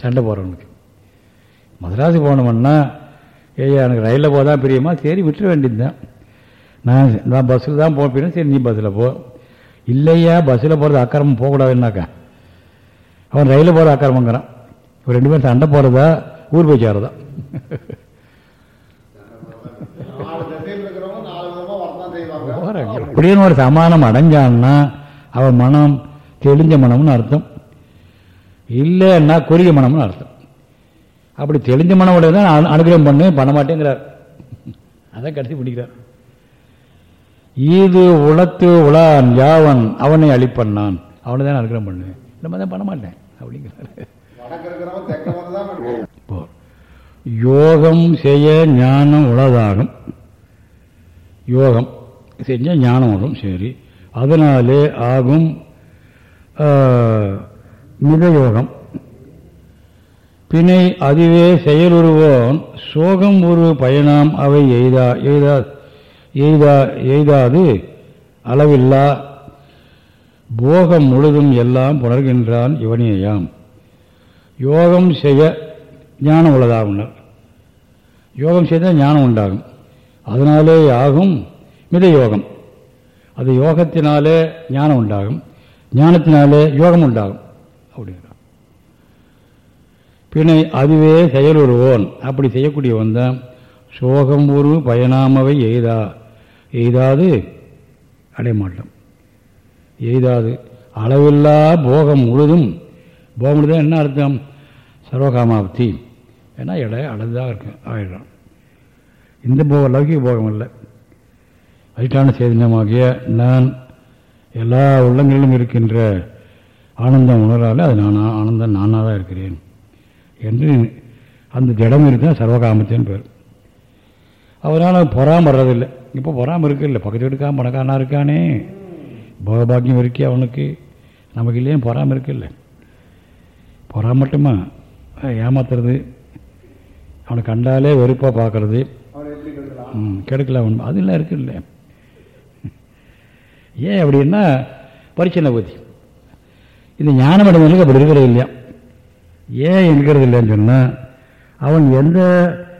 சண்டை போகிறவனுக்கு மதராசு போனோம்னா ஏய்யா எனக்கு ரயிலில் போதான் பிரியமா? சரி விட்டுற வேண்டியது தான் நான் நான் பஸ்ஸில் தான் போகிறேன் சரி நீ பஸ்ஸில் போ. இல்லையா? பஸ்ஸில் போகிறது அக்கிரமம் போகக்கூடாதுன்னாக்கா. அவன் ரயிலில் போகிற அக்கிரமங்கிறான் ஒரு ரெண்டு பேரும் சண்டை போகிறதா ஊர் போய் சேரதா அப்படின்னு ஒரு சமானம் அடைஞ்சான்னா அவன் மனம் தெளிஞ்ச மனம்னு அர்த்தம். இல்லைன்னா குறுகிய மனம்னு அர்த்தம். அப்படி தெளிஞ்ச மனம் உடைய தான் அனுகிரகம் பண்ணு பண்ண மாட்டேங்கிறார். அதான் கடைசி பிடிக்கிறார். ஈது உளத்து உளான் யாவன் அவனை அழிப்பண்ணான் அவனை தான் அனுகிரகம் பண்ணு நம்ம தான் பண்ண மாட்டேன் அப்படிங்கிறார். யோகம் செய்ய ஞானம் உளதாகும் யோகம் செஞ்ச ஞானம் வரும் சரி. அதனாலே ஆகும் மிக யோகம். பிணை அதுவே செயலுருவோன் சோகம் ஒரு பயனாம் அவை எய்தா எய்தா எய்தா எய்தாது அளவில்லா போகம் முழுதும் எல்லாம் புணர்கின்றான் இவனேயாம். யோகம் செய்ய ஞானம் உள்ளதாகுனர். யோகம் செய்தால் ஞானம் உண்டாகும். அதனாலே ஆகும் மித யோகம் அது யோகத்தினாலே ஞானம் உண்டாகும். ஞானத்தினாலே யோகம் உண்டாகும். அப்படிங்கிறார். பிணை அதுவே செயலுருவோன். அப்படி செய்யக்கூடியவன் தான் சோகம் ஒரு பயனாமவை எய்தா. எய்தாது அடையமாட்டோம் எய்தாது. அளவில்லா போகம் முழுதும் போகம் முழுதும் என்ன அர்த்தம்? சர்வகாமாப்தி. ஏன்னா இடம் அளந்தாக இருக்கு ஆயிடும். இந்த போக லௌகிக போகம் இல்லை அதிட்டான சேதனமாகிய நான் எல்லா உள்ளங்களிலும் இருக்கின்ற ஆனந்தம் உணராலே அது நான் ஆனந்தம் நானாக தான் இருக்கிறேன். என்று அந்த ஜடம் இருந்தால் சர்வகாமத்தின் பேர். அவரால் பொறாம வர்றதில்லை. இப்போ பொறாமல் இருக்கு இல்லை பக்கத்து வீட்டுக்கான் பணக்காரனாக இருக்கானே. போகபாக்கியம் இருக்கே அவனுக்கு நமக்கு இல்லையே பொறாம இருக்குல்ல. பொறாம மட்டுமா ஏமாத்துறது. அவனை கண்டாலே வெறுப்பாக பார்க்கறது. அவனை ம் கெடுக்கலாம் உண்மை அதெல்லாம் இருக்குல்ல. ஏன் அப்படின்னா பரிச்சனை பற்றி இது ஞானமடைவனுக்கு அப்படி இருக்கிறது இல்லையா? ஏன் இருக்கிறது இல்லைன்னு சொன்னால் அவன் எந்த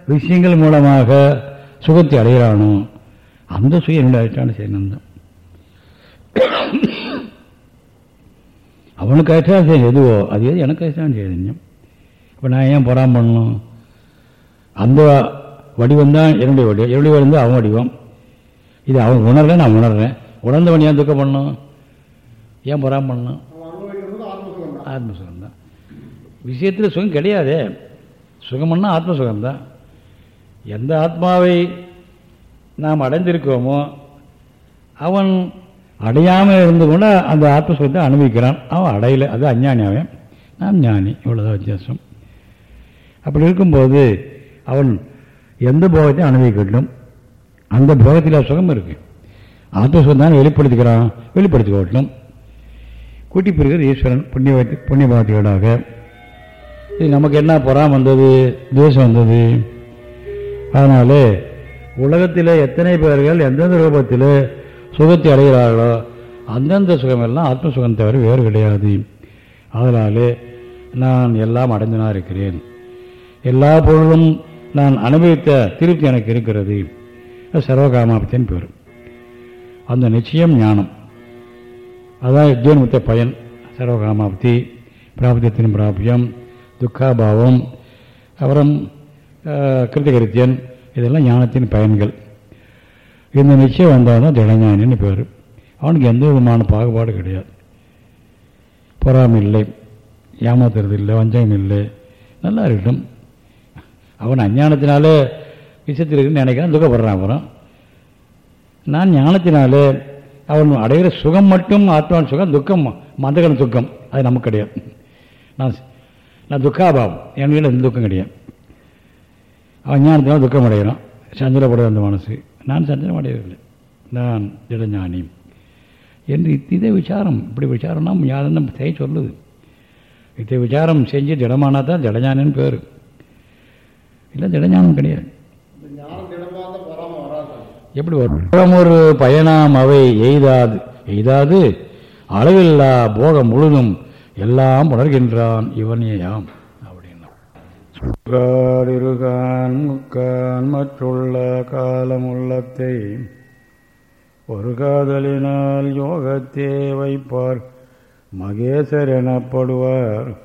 விஷயங்கள் மூலமாக சுகத்தை அடைகிறானோ அந்த சுய என்னுடைய அதிஷ்டான செய்யணும் அவனுக்கு அதிஷ்டானம் எதுவோ அது எது எனக்கு அதிஷ்டானம் செய்யணும் இப்போ நான் ஏன் பொறாம பண்ணணும்? அந்த வடிவம் தான் என்னுடைய வடிவம். என்னுடைய வடிவம் தான் அவன் வடிவம். இது அவன் உணர்றேன் நான் உணர்றேன். உணர்ந்தவன் ஏன் துக்கம் பண்ணணும்? ஏன் பொறாம பண்ணணும்? ஆத்மசுகம்தான். ஆத்மசுகம் தான் விஷயத்தில் சுகம் கிடையாதே. சுகம்னா ஆத்மசுகம்தான். எந்த ஆத்மாவை நாம் அடைந்திருக்கோமோ அவன் அடையாமல் இருந்து கூட அந்த ஆத்மஸ்வரத்தை சுகத்தை அனுபவிக்கிறான். அவன் அடையலை. அது அஞ்ஞானி அவன் நாம் ஞானி. இவ்வளோதான் வித்தியாசம். அப்படி இருக்கும்போது அவன் எந்த போகத்தையும் அனுபவிக்கட்டும் அந்த போகத்தில் சுகம் இருக்கு. ஆத்மஸ்வரம் தான் வெளிப்படுத்திக்கிறான். வெளிப்படுத்திக்கட்டும் கூட்டி பிறகு ஈஸ்வரன். புண்ணிய புண்ணியபாவத்தியோடாக இது நமக்கு என்ன? பொறாம வந்தது? துவேஷம் வந்தது. அதனால உலகத்தில் எத்தனை பேர்கள் எந்தெந்த ரூபத்தில் சுகத்தை அடைகிறார்களோ அந்தந்த சுகமெல்லாம் ஆத்ம சுகம் தவிர வேறு கிடையாது. அதனாலே நான் எல்லாம் அடைந்தனா இருக்கிறேன். எல்லா பொருளும் நான் அனுபவித்த திருப்தி எனக்கு இருக்கிறது. சர்வகாமாபத்தின் பேர். அந்த நிச்சயம் ஞானம். அதான் ஜீவன்முத்த பயன். சர்வகாமாப்தி பிராப்தியத்தின் பிராபியம் துக்காபாவம் அப்புறம் கிருத்திகரித்தியன் இதெல்லாம் ஞானத்தின் பயன்கள். இந்த நிச்சயம் வந்தால் தான் திடஞானின்னு பேர் அவனுக்கு எந்த விதமான பாகுபாடு கிடையாது பொறாமில்லை ஏமாத்துறது இல்லை வஞ்சகம் இல்லை நல்லா இருக்கட்டும் அவன் அஞ்ஞானத்தினாலே விஷயத்தில் இருக்குன்னு நினைக்கிறான் துக்கப்படுறான் அப்புறம் நான் ஞானத்தினாலே அவன் அடைகிற சுகம் மட்டும் ஆத்மான் சுகம் துக்கம் மந்தகன துக்கம் அது நமக்கு கிடையாது நான் நான் துக்காபாவம் என் வீட்டில் எந்த துக்கம் கிடையாது அவன் ஞானத்தினால் துக்கம் அடைகிறான் சஞ்சலப்படுது அந்த மனசு நான் சஞ்சலம் அடையவில்லை நான் திடஞானி என்று இதை விசாரம் இப்படி விசாரம்னா யாரும் செய்ய சொல்லுது. இதை விசாரம் செஞ்சு திடமானா தான் திடஞானன்னு பேர். இல்லை திடஞானம் கிடையாது. எப்படி வரும்? ஒரு பயணம் அவை எய்தாது. எய்தாது அளவில்லா போகம் முழுதும் எல்லாம் உணர்கின்றான் இவனேயாம். இருகான் முக்கான் மற்றுள்ள காலமுள்ளத்தை ஒரு காதலினால் யோகத்தே வைப்பார். மகேசர் எனப்படுவார்.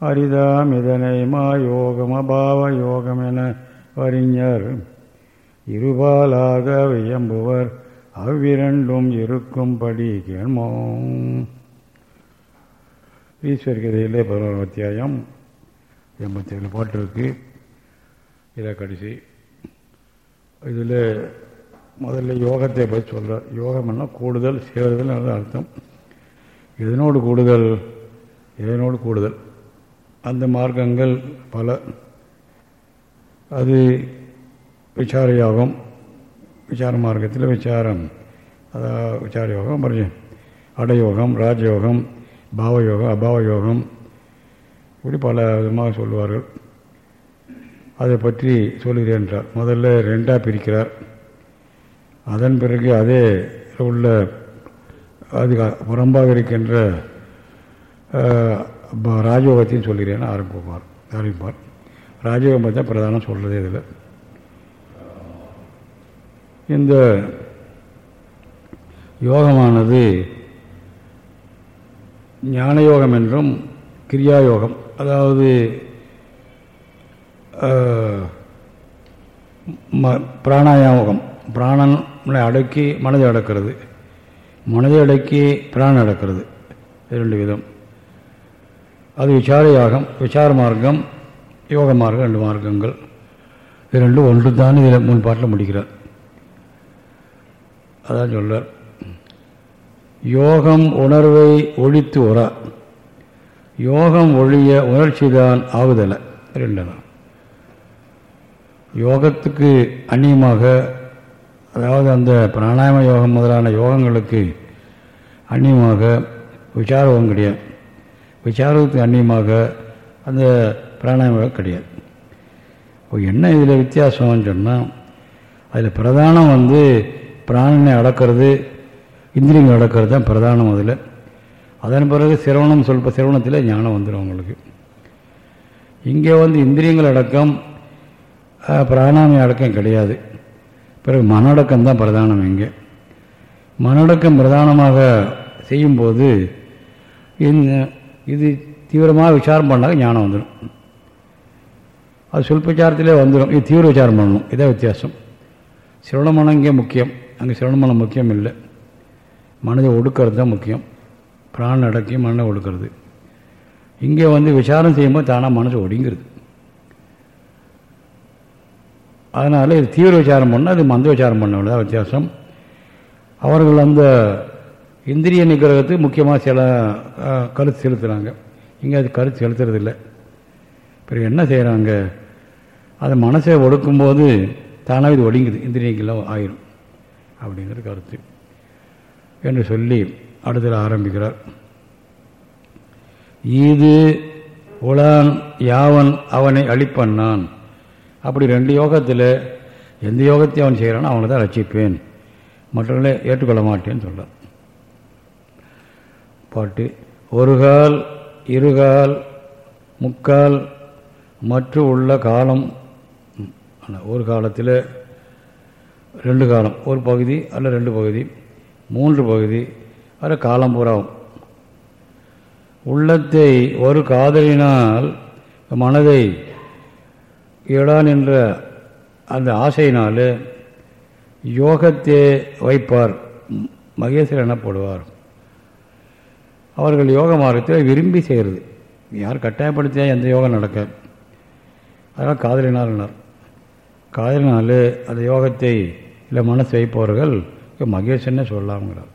அரிதாம் இதனை மாயோகம் அபாவ யோகம் என அறிஞர். இருபாலாக வியம்புவர். அவ்விரண்டும் இருக்கும்படி கேள்மோம். ஈஸ்வர்கதையிலே பதினோரு அத்தியாயம். எண்பத்தி ஏழு பாட்டு இருக்குது இதை கடைசி. இதில் முதல்ல யோகத்தை பற்றி சொல்கிறார் யோகம்னா கூடுதல் சேருதல் அர்த்தம். எதனோடு கூடுதல்? எதனோடு கூடுதல்? அந்த மார்க்கங்கள் பல. அது விசார யோகம் விசார மார்க்கத்தில் விசாரம். அதாவது விசார யோகம் அப்புறம் அடயோகம் ராஜயோகம் பாவயோகம் அபாவ யோகம் இப்படி பல விதமாக சொல்லுவார்கள். அதை பற்றி சொல்லுகிறேன் என்றார் முதல்ல ரெண்டாக பிரிக்கிறார். அதன் பிறகு அதே உள்ள அது புறம்பாக இருக்கின்ற ராஜயோகத்தையும் சொல்கிறேன் ஆரம்பிப்பார் ஆரம்பிப்பார். ராஜயோகம் பற்றி பிரதானம் சொல்கிறது இதில். இந்த யோகமானது ஞான யோகம் என்றும் கிரியா அதாவது அதாவது பிராணாயாமகம். பிராணனை அடக்கி மனதை அடக்கிறது. மனதை அடக்கி பிராணம் அடக்கிறது. இரண்டு விதம். அது விசார யாகம் விசார மார்க்கம் யோக மார்க்கம் ரெண்டு மார்க்கங்கள். இது ரெண்டும் ஒன்று தான் இதில் மூணு பாட்டில் முடிக்கிறார். அதான் சொல்கிறார் யோகம் உணர்வை ஒழித்து உரா யோகம் ஒழிய உணர்ச்சி தான் ஆகுதலை ரெண்டு தான் யோகத்துக்கு அந்நியமாக அதாவது அந்த பிராணாயாம யோகம் முதலான யோகங்களுக்கு அந்நியமாக விசாரம் கிடையாது. விசாரத்துக்கு அந்நியமாக அந்த பிராணாயாம கிடையாது. இப்போ என்ன இதில் வித்தியாசம்னு சொன்னால் அதில் பிரதானம் வந்து பிராணனை அடக்கிறது இந்திரியங்கள் அடக்கிறது தான் பிரதானம் அதில். அதன் பிறகு சிரவணம் சொல்ப சிரவணத்தில் ஞானம் வந்துடும் உங்களுக்கு. இங்கே வந்து இந்திரியங்கள் அடக்கம் பிராணாமி அடக்கம் கிடையாது. பிறகு மனடக்கம் தான் பிரதானம் இங்கே. மனடக்கம் பிரதானமாக செய்யும்போது இது தீவிரமாக விசாரம் பண்ணாக்க ஞானம் வந்துடும் அது சொல்பச்சாரத்திலே வந்துடும் இது தீவிர விசாரம் பண்ணணும். இதான் வித்தியாசம். சிரவணமனம் இங்கே முக்கியம். அங்கே சிரவணமனம் முக்கியம் இல்லை. மனதை ஒடுக்கிறது தான் முக்கியம். பிராணம் அடக்கி மண்ணை ஒடுக்கிறது. இங்கே வந்து விசாரம் செய்யும்போது தானாக மனசு ஒடுங்கிறது. அதனால் இது தீவிர விசாரம் பண்ணால் அது மந்த விசாரம் பண்ண வித்தியாசம். அவர்கள் அந்த இந்திரிய நிகிரகத்துக்கு முக்கியமாக சில கருத்து செலுத்துகிறாங்க இங்கே அது கருத்து செலுத்துறதில்லை. பிறகு என்ன செய்கிறாங்க அது மனசை ஒடுக்கும்போது தானாக இது ஒடுங்குது. இந்திரியங்கள்லாம் ஆயிரும். அப்படிங்கிற கருத்து. என்று சொல்லி அடுத்தது ஆரம்பிக்கிறார். இது உலான் யாவன் அவனை அழிப்பண்ணான் அப்படி ரெண்டு யோகத்தில் எந்த யோகத்தையும் அவன் செய்கிறானோ அவனை தான் ரசிப்பேன் மற்றவர்களை ஏற்றுக்கொள்ள மாட்டேன்னு சொல்கிறார் பாட்டு ஒரு கால் இருகால் முக்கால் மற்றும் உள்ள காலம். ஒரு காலத்தில் ரெண்டு காலம் ஒரு பகுதி அல்ல ரெண்டு பகுதி மூன்று பகுதி அல்ல காலம் பூராவும் உள்ளத்தை ஒரு காதலினால் மனதை இடான் என்ற அந்த ஆசையினால் யோகத்தை வைப்பார். மகேசர் எனப்படுவார் அவர்கள் யோக மார்க்கத்தை விரும்பி செய்கிறது யார் கட்டாயப்படுத்தியா எந்த யோகம் நடக்க? அதனால் காதலினார்னார் காதலினால் அந்த யோகத்தை இல்லை மனசு வைப்பவர்கள் மகேசன்னே சொல்லலாம்ங்கிறார்.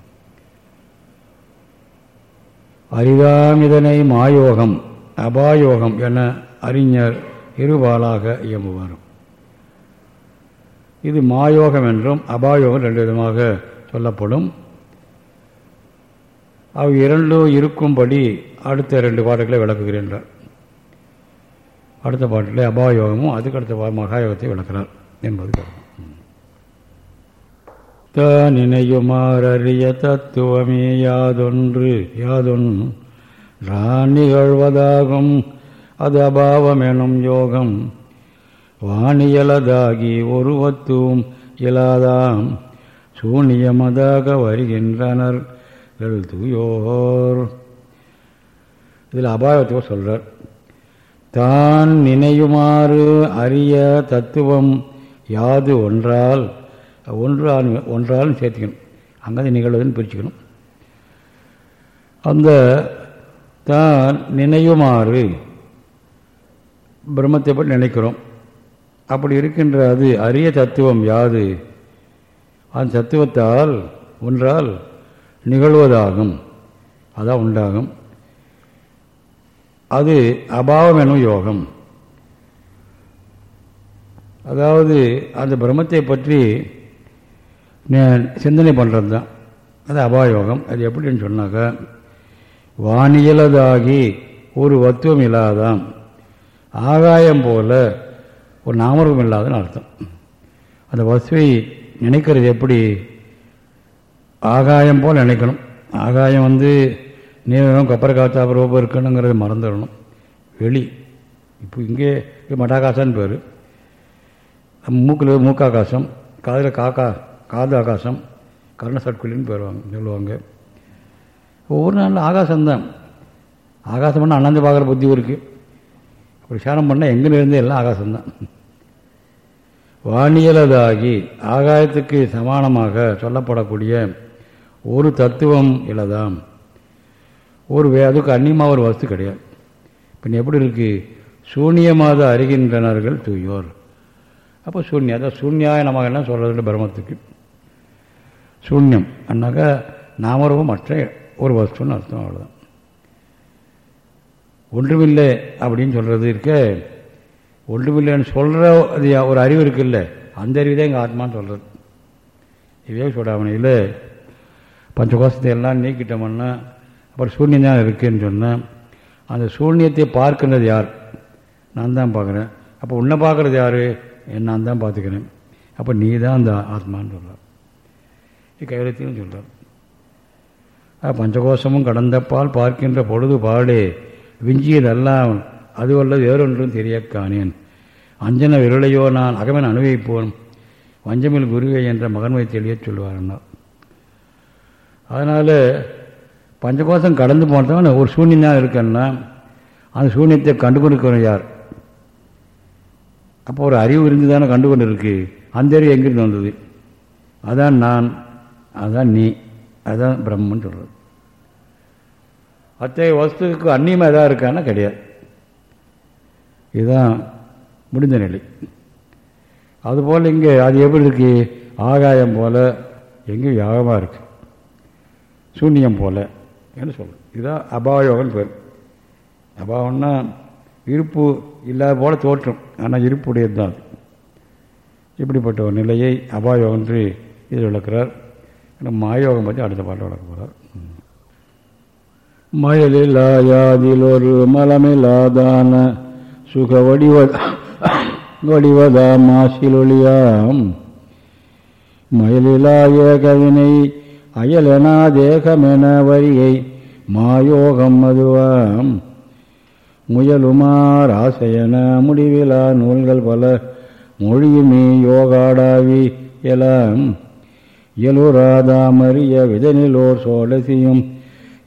அறிவாம் இதனை மாயோகம் அபாயோகம் என அறிஞர் இருபாலாக இயம்புவார். இது மாயோகம் என்றும் அபாயோகம் ரெண்டு விதமாக சொல்லப்படும். அவ் இரண்டும் இருக்கும்படி அடுத்த ரெண்டு பாட்டுகளை விளக்குகிறேன் அடுத்த பாட்டில் அபாயோகமும் அதுக்கு அடுத்த மகாயோகத்தை விளக்கிறார் என்பது கருத்து. தான் நினையுமாறறிய தத்துவமே யாதொன்று யாதொன் நான் நிகழ்வதாகும் அது அபாவமெனும் யோகம். வாணியலதாகி ஒருவத்துவம் இயலாதாம் சூனியமதாக வருகின்றனர் எழுதுயோர். இதில் அபாயத்துவ சொல்றார் தான் நினையுமாறு அறிய தத்துவம் யாது ஒன்றால் ஒன்றால் ஒன்றாலும் சேர்த்துக்கணும். அங்கே நிகழ்வதுன்னு பிரிச்சுக்கணும் அந்த தான் நினைவுமாறு பிரம்மத்தை பற்றி நினைக்கிறோம். அப்படி இருக்கின்ற அது அரிய தத்துவம் யாது? அந்த தத்துவத்தால் ஒன்றால் நிகழ்வதாகும். அதான் உண்டாகும். அது அபாவம் எனும் யோகம். அதாவது அந்த பிரம்மத்தை பற்றி சிந்தனை பண்ணுறது தான் அது அபாயோகம். அது எப்படின்னு சொன்னாக்கா வானியலதாகி ஒரு வத்துவம் இல்லாதான் ஆகாயம் போல ஒரு நாமரூபம் இல்லாதன்னு அர்த்தம். அந்த வசுவை நினைக்கிறது எப்படி? ஆகாயம் போல் நினைக்கணும். ஆகாயம் வந்து நீரம் கப்பர் காத்தா ரூபம் இருக்கணுங்கிறத மறந்துடணும். வெளி. இப்போ இங்கே இது மட்டாகாசான்னு பேர். மூக்கில் மூக்காகாசம் காதில் காக்கா காது ஆகாசம் கர்ண சட்குலின்னு போயிடுவாங்க சொல்லுவாங்க. ஒவ்வொரு நாளில் ஆகாசம்தான். ஆகாசம் பண்ணால் அண்ணாந்து பார்க்குற புத்தி இருக்குது அப்படி சாரம் பண்ணால் எங்கே இருந்தே எல்லாம் ஆகாசம்தான். வானியலதாகி ஆகாயத்துக்கு சமானமாக சொல்லப்படக்கூடிய ஒரு தத்துவம் இல்லைதான் ஒரு வே அதுக்கு அந்நியமாக ஒரு வஸ்து கிடையாது. பின் எப்படி இருக்கு? சூன்யமாக அறிகின்றனர்கள் தூயோர். அப்போ சூன்யா அதான் சூன்யாய நமக்கு என்ன சொல்கிறது பிரம்மத்துக்கு. சூன்யம். அண்ணாக்கா நாமரூபம் மற்ற ஒரு வஸ்துன்னு அர்த்தம் அவ்வளோதான் ஒன்றுமில்லை அப்படின்னு சொல்கிறது இருக்க ஒன்றுமில்லைன்னு சொல்கிற அது ஒரு அறிவு இருக்குல்ல அந்த அறிவு தான் எங்கள் ஆத்மான்னு சொல்கிறது இவே சூடாமணியில் பஞ்சகோஷத்தை எல்லாம் நீக்கிட்டோம்னா அப்புறம் சூன்யம் தான் இருக்குதுன்னு சொன்னேன் அந்த சூன்யத்தை பார்க்கின்றது யார்? நான் தான் பார்க்குறேன். அப்போ உன்னை பார்க்குறது யார்? நான் தான் பார்த்துக்கிறேன். அப்போ நீ தான் அந்த ஆத்மான்னு சொல்கிற கைலத்தையும் சொல்கிறார் பஞ்சகோஷமும் கடந்த பால் பார்க்கின்ற பொழுது பாடே விஞ்சியதெல்லாம் அதுவல்ல வேறொன்றும் தெரியக்கானேன் அஞ்சன விரலையோ நான் அகமன் அனுபவிப்போன் வஞ்சமில் குருவே என்ற மகன்மை தெளிய சொல்லுவார் அதனால் பஞ்சகோஷம் கடந்து போனதான் ஒரு சூன்யம் தான் அந்த சூன்யத்தை கண்டு கொடுக்கணும் யார் அப்போ ஒரு அறிவு இருந்து தானே கண்டு கொண்டு இருக்கு அந்த அறிவு எங்கிருந்து வந்தது அதான் நான் அதான் நீ அதுதான் பிரம்மன் சொல்கிறது அத்தகைய வஸ்துக்கு அந்நியமாக எதாவது இருக்கான்னா கிடையாது. இதுதான் முடிந்த நிலை. அதுபோல் இங்கே அது எப்படி இருக்கு? ஆகாயம் போல் எங்கேயும் யாகமாக இருக்கு. சூன்யம் போல் என்று சொல்கிறோம் இதுதான் அபாயோகன் பேர். அபாவம்னா இருப்பு இல்லாத போல் தோற்றம். ஆனால் இருப்புடையது தான் அது. இப்படிப்பட்ட ஒரு நிலையை அபாயோகம் இதில் விளக்கிறார். மாயோகம் பற்றி அடுத்த பாட்டில் வளர்க்க போகிறார் மயலிலாயாதில் ஒரு மலமில்லாதான சுக வடிவ வடிவதா மாசிலொழியாம். மயலிலாய கவினை அயலெனா தேகமென வரியை மாயோகம் மதுவாம். முயலுமார் ஆசையன முடிவிலா நூல்கள் பல மொழியுமே யோகாடாவி எலாம். இயலுராதாமறிய விதனிலோர் சோழசியும்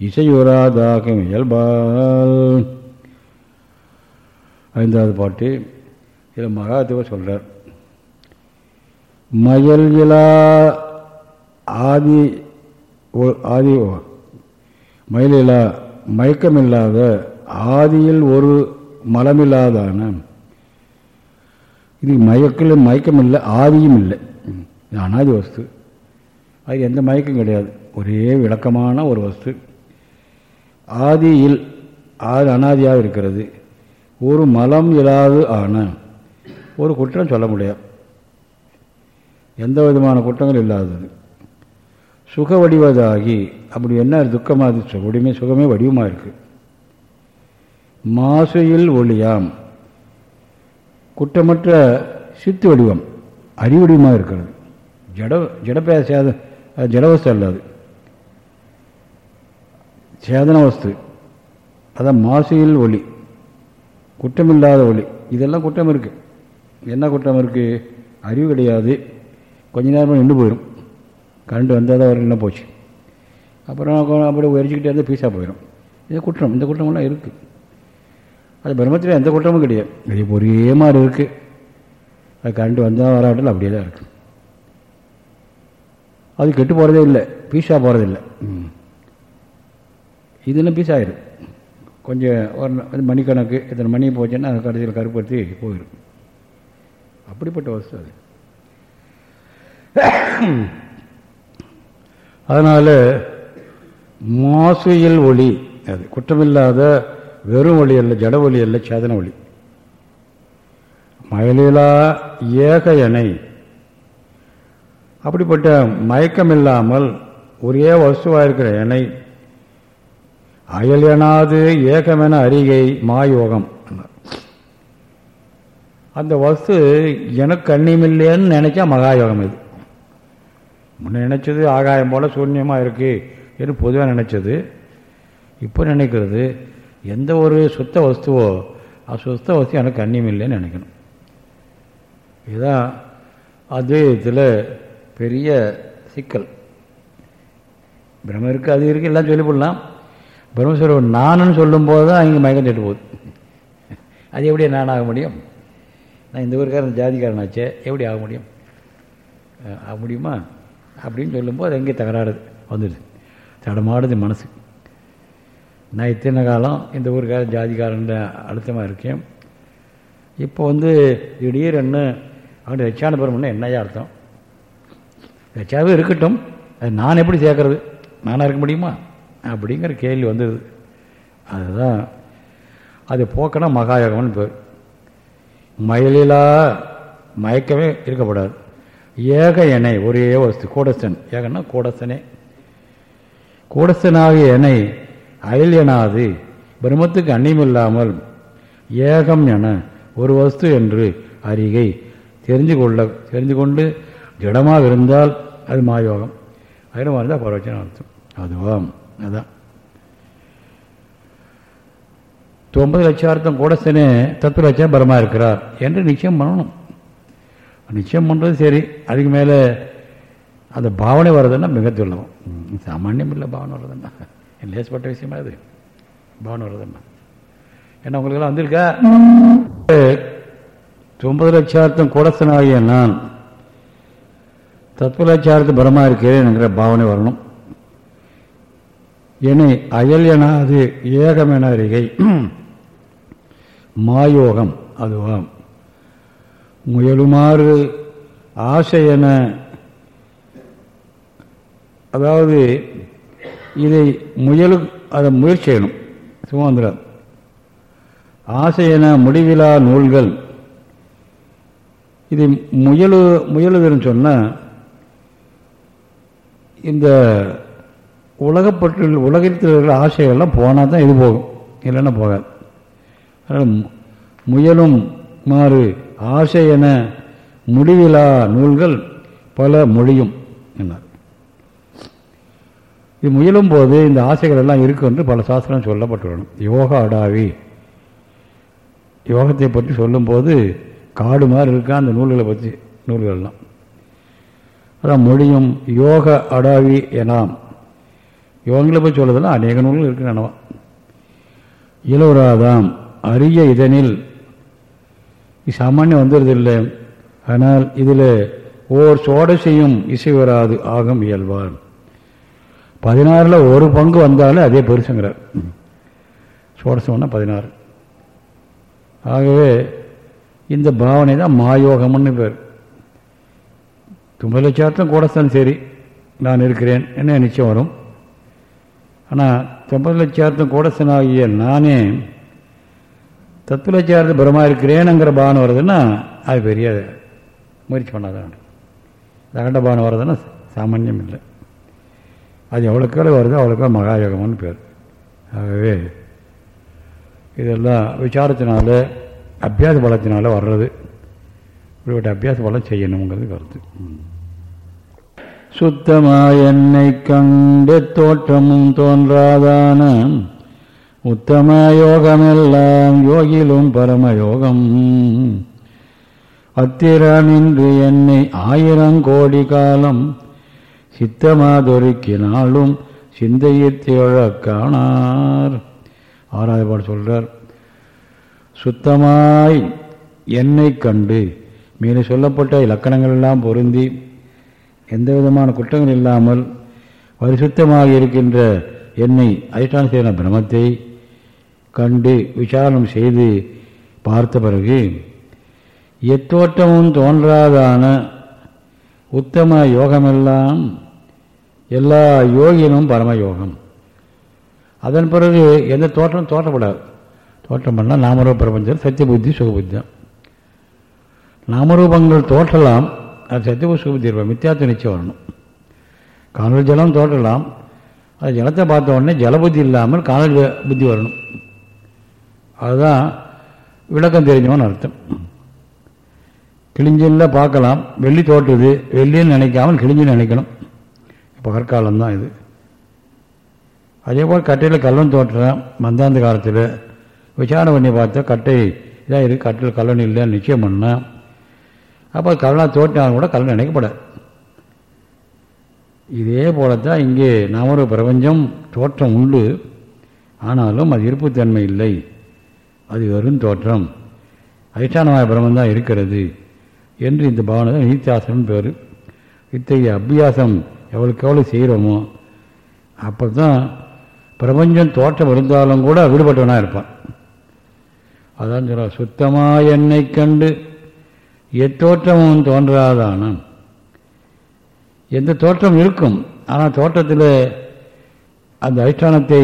இசையுராதாகும் இயல்பால். ஐந்தாவது பாட்டு இதில் மகாதேவ சொல்கிறார் மயல் இலா ஆதி ஆதி மயிலிலா மயக்கமில்லாத ஆதியில் ஒரு மலமில்லாதான. இது மயக்கில் மயக்கம் இல்லை ஆதியும் இல்லை. இது அனாதி வஸ்து. அது எந்த மயக்கம் கிடையாது. ஒரே விளக்கமான ஒரு வஸ்து. ஆதியில் ஆறு அனாதியாக இருக்கிறது. ஒரு மலம் இல்லாது ஆன ஒரு குற்றம் சொல்ல முடியாது. எந்த விதமான குற்றங்கள் இல்லாதது. சுக வடிவதாகி அப்படி என்ன துக்கமாக சுகமே சுகமே வடிவமாக இருக்குது மாசையில் ஒளியாம். குற்றமற்ற சித்து வடிவம். அறிவடிவமாக இருக்கிறது. ஜட அது ஜடவஸ்து அல்லாது சேதன வஸ்து. அதான் மாசையில் ஒளி. குற்றமில்லாத ஒளி. இதெல்லாம் குற்றம் இருக்குது என்ன குற்றம் இருக்குது அறிவு கிடையாது. கொஞ்ச நேரமாக நின்று போயிடும் கரண்ட் வந்தால் தான் என்ன போச்சு. அப்புறம் அப்படியே உயர்ச்சிக்கிட்டே இருந்தால் பீஸாக போயிடும் இது குற்றம். இந்த குற்றமெல்லாம் இருக்குது அது பிரம்மத்தில் எந்த குற்றமும் கிடையாது. இது ஒரே மாதிரி இருக்குது அது கரண்ட் வந்தால் வராட்டில் அப்படியே தான் இருக்குது அது கெட்டு போகிறதே இல்லை. பீஸாக போகிறதில்லை இதெல்லாம் பீஸ் ஆயிடும் கொஞ்சம் ஒரு மணிக்கணக்கு இத்தனை மணி போச்சுன்னா அது கடைசியில் கருப்படுத்தி போயிடும் அப்படிப்பட்ட வஸ்து அது. அதனால் மாசுயில் ஒளி அது குற்றமில்லாத வெறும் ஒளி அல்ல ஜட ஒளி அல்ல சேதன ஒளி. மயலிலா ஏக எனை அப்படிப்பட்ட மயக்கமில்லாமல் ஒரே வசுவாக இருக்கிற எனை அயல் எனாது ஏகமென அறிகை மாயோகம் அந்த வஸ்து எனக்கு அந்நியமில்லைன்னு நினைச்சா மகாயோகம் இது. முன்ன நினைச்சது ஆகாயம் போல சூன்யமாக இருக்கு என்று பொதுவாக நினைச்சது. இப்போ நினைக்கிறது எந்த ஒரு சுத்த வஸ்துவோ சுத்த வஸ்து எனக்கு கண்ணியமில்லைன்னு நினைக்கணும். இதுதான் அத்வைதத்தில் பெரிய சிக்கல். பிரம்ம இருக்குது அது இருக்குது எல்லாம் சொல்லிவிடலாம் பிரம்மஸ்வரூபம் நானுன்னு சொல்லும்போது தான் இங்கே மயக்கம் தட்டு போகுது. அது எப்படி நான் ஆக முடியும்? நான் இந்த ஊருக்காரன் ஜாதிக்காரன் ஆச்சே எப்படி ஆக முடியும்? ஆக முடியுமா? அப்படின்னு சொல்லும்போது அது எங்கே தகராறு வந்துடுது. தடமாடுது மனசு. நான் இத்தனை காலம் இந்த ஊருக்காரன் ஜாதிக்காரன் அழுத்தமாக இருக்கேன். இப்போ வந்து திடீர்னு அவன் ரச்சான பெருமன்னா என்னையா அர்த்தம்? ரச்சாவே இருக்கட்டும். அது நான் எப்படி சேர்க்கறது? நானாக இருக்க முடியுமா? அப்படிங்கிற கேள்வி வந்துடுது அதுதான். அது போக்கனா மகாயோகம்னு பேர். மயிலா மயக்கமே இருக்கப்படாது. ஏக எண்ணெய் ஒரே வஸ்து கூடஸ்தன். ஏகன்னா கூடஸ்தனே. கூடஸ்தனாகிய எண்ணெய் அயல்யனாது பிரம்மத்துக்கு அந்நியமில்லாமல் ஏகம் என ஒரு வஸ்து என்று அறிகை தெரிஞ்சு கொள்ள தெரிஞ்சு கொண்டு திடமாக இருந்தால் அது மாயோகம். அதில் இருந்தால் பரவச்சனம் அர்த்தம். அதுவாம் அதான் ஒன்பது லட்சார்த்தம் கூடசனே தத்துவ லட்சம் பரமா இருக்கிறார் என்று நிச்சயம் பண்ணணும். நிச்சயம் பண்ணுறது சரி. அதுக்கு மேலே அந்த பாவனை வர்றதுன்னா மிக துள்ளம் சாமானியம் இல்லை பாவனை வர்றதுன்னா. லேசப்பட்ட விஷயமா இது? பாவனை வர்றதுன்னா. ஏன்னா உங்களுக்கெல்லாம் வந்திருக்கா? ஒன்பது லட்சார்த்தம் கூடசனாகிய நான் தத்துவ பரமா இருக்கிறேன் என்கிற பாவனை வரணும். என்னை அயல் என அது ஏகம் என அருகை மாயோகம் அதுவாம் முயலுமாறு ஆசை என அதாவது இதை முயலு அதை முயற்சி செய்யணும். சுமந்திரம் ஆசை என முடிவிலா நூல்கள். இது முயலு முயலுதுன்னு சொன்னால் இந்த உலகப்பற்று உலகத்தில் இருக்கிற ஆசைகள்லாம் போனால் தான் இது போகும். இல்லைன்னா போகாது. அதனால் முயலும் மாறு ஆசை என முடிவிலா நூல்கள் பல மொழியும் என்னார். இது முயலும் போது இந்த ஆசைகள் எல்லாம் இருக்கு என்று பல சாஸ்திரம் சொல்லப்பட்டுள்ளன. யோகா அடாவி. யோகத்தை பற்றி சொல்லும்போது காடு மாதிரி இருக்கா அந்த நூல்களை பற்றி நூல்கள்லாம். அதான் மொழியும் யோக அடாவி எனாம். யோகங்களை பற்றி சொல்றதெல்லாம் அநேக நூல்கள் இருக்கு நினைவான் இளவராதாம் அரிய இதனில் சாமானியம் வந்துடுறதில்லை ஆனால் இதில் ஓர் சோடசையும் இசை வராது ஆகும் இயல்பார். பதினாறில் ஒரு பங்கு வந்தாலே அதே பெருசுங்கிறார். சோடசம்னா பதினாறு. ஆகவே இந்த பாவனை தான் மாயோகம்னு பேர். தும்பது சேர்த்தும் கூடத்தான் சரி. நான் இருக்கிறேன். என்ன நிச்சயம் வரும்? ஆனால் தொம்பது கூடசன் ஆகிய நானே தத்துவ லட்சார்த்தம் பிரமா இருக்கிறேனுங்கிற பானம் வருதுன்னா அது பெரிய முயற்சி பண்ணாதான். தகண்ட பானம் வருதுன்னா சாமான்யம் இல்லை அது எவ்வளோக்கெல்லாம் வருதோ அவ்வளோக்கு மகாயோகம்னு பேர். ஆகவே இதெல்லாம் விசாரத்தினால அபியாச பலத்தினால வர்றது. இவருடைய அபியாச போல செய்யணுங்கிறது கருத்து. சுத்தமாய் என்னை கண்டு தோற்றமும் தோன்றாதான உத்தம யோகமெல்லாம் யோகிலும் பரமயோகம். அத்திரமின்றி என்னை ஆயிரம் கோடி காலம் சித்தமாதொருக்கினாலும் சிந்தையில் காணார். ஆறாவது பாடு சொல்றார் சுத்தமாய் என்னை கண்டு மேலே சொல்லப்பட்ட இலக்கணங்கள் எல்லாம் பொருந்தி எந்த விதமான குற்றங்கள் இல்லாமல் பரிசுத்தமாக இருக்கின்ற என்னை அதிஷ்டான செய்கிற பிரமத்தை கண்டு விசாரணம் செய்து பார்த்த பிறகு எத்தோட்டமும் தோன்றாதான உத்தம யோகமெல்லாம் எல்லா யோகினும் பரமயோகம். அதன் பிறகு எந்த தோற்றம் தோற்றப்படாது. தோற்றம் பண்ணால் நாமரோ பிரபஞ்சம் சத்திய புத்தி சுகபுத்தி தான். நாமரூபங்கள் தோற்றலாம். அது சத்திய சுகபுத்தி மித்தியாத்த நிச்சயம் வரணும். காணல் ஜலம் தோற்றலாம். அது ஜலத்தை பார்த்த உடனே ஜலபுத்தி இல்லாமல் காணல் புத்தி வரணும். அதுதான் விளக்கம் தெரிஞ்சவன் அர்த்தம். கிழிஞ்சில் பார்க்கலாம். வெள்ளி தோற்றுது. வெள்ளின்னு நினைக்காமல் கிழிஞ்சின்னு நினைக்கணும். இப்போ கற்காலம் தான் இது. அதே போல் கட்டையில் கல்லன் தோற்றுறேன் மந்தாந்த காலத்தில் விசாரணை பண்ணி பார்த்தா கட்டை இதாக இருக்குது கட்டில் கல்லன் இல்லைன்னு நிச்சயம் பண்ணேன் அப்போ கல்லனாக தோற்றினாலும் கூட கல்லன் நினைக்கப்படாது. இதே போலத்தான் இங்கே நாமொரு பிரபஞ்சம் தோற்றம் உண்டு. ஆனாலும் அது இருப்புத்தன்மை இல்லை. அது வெறும் தோற்றம். அதிஷ்டானமாய பிரம்மம் தான் இருக்கிறது என்று இந்த பாவனை தான் பேர். இத்தகைய அபியாசம் எவ்வளோக்கு எவ்வளோ செய்கிறோமோ அப்போ தான் பிரபஞ்சம் தோற்றம் இருந்தாலும் கூட விடுபட்டவனாக இருப்பான். அதான் சொல்ல சுத்தமாக என்னை கண்டு எத்தோற்றமும் தோன்றாதான எந்த தோற்றம் இருக்கும் ஆனால் தோற்றத்தில் அந்த அதிஷ்டானத்தை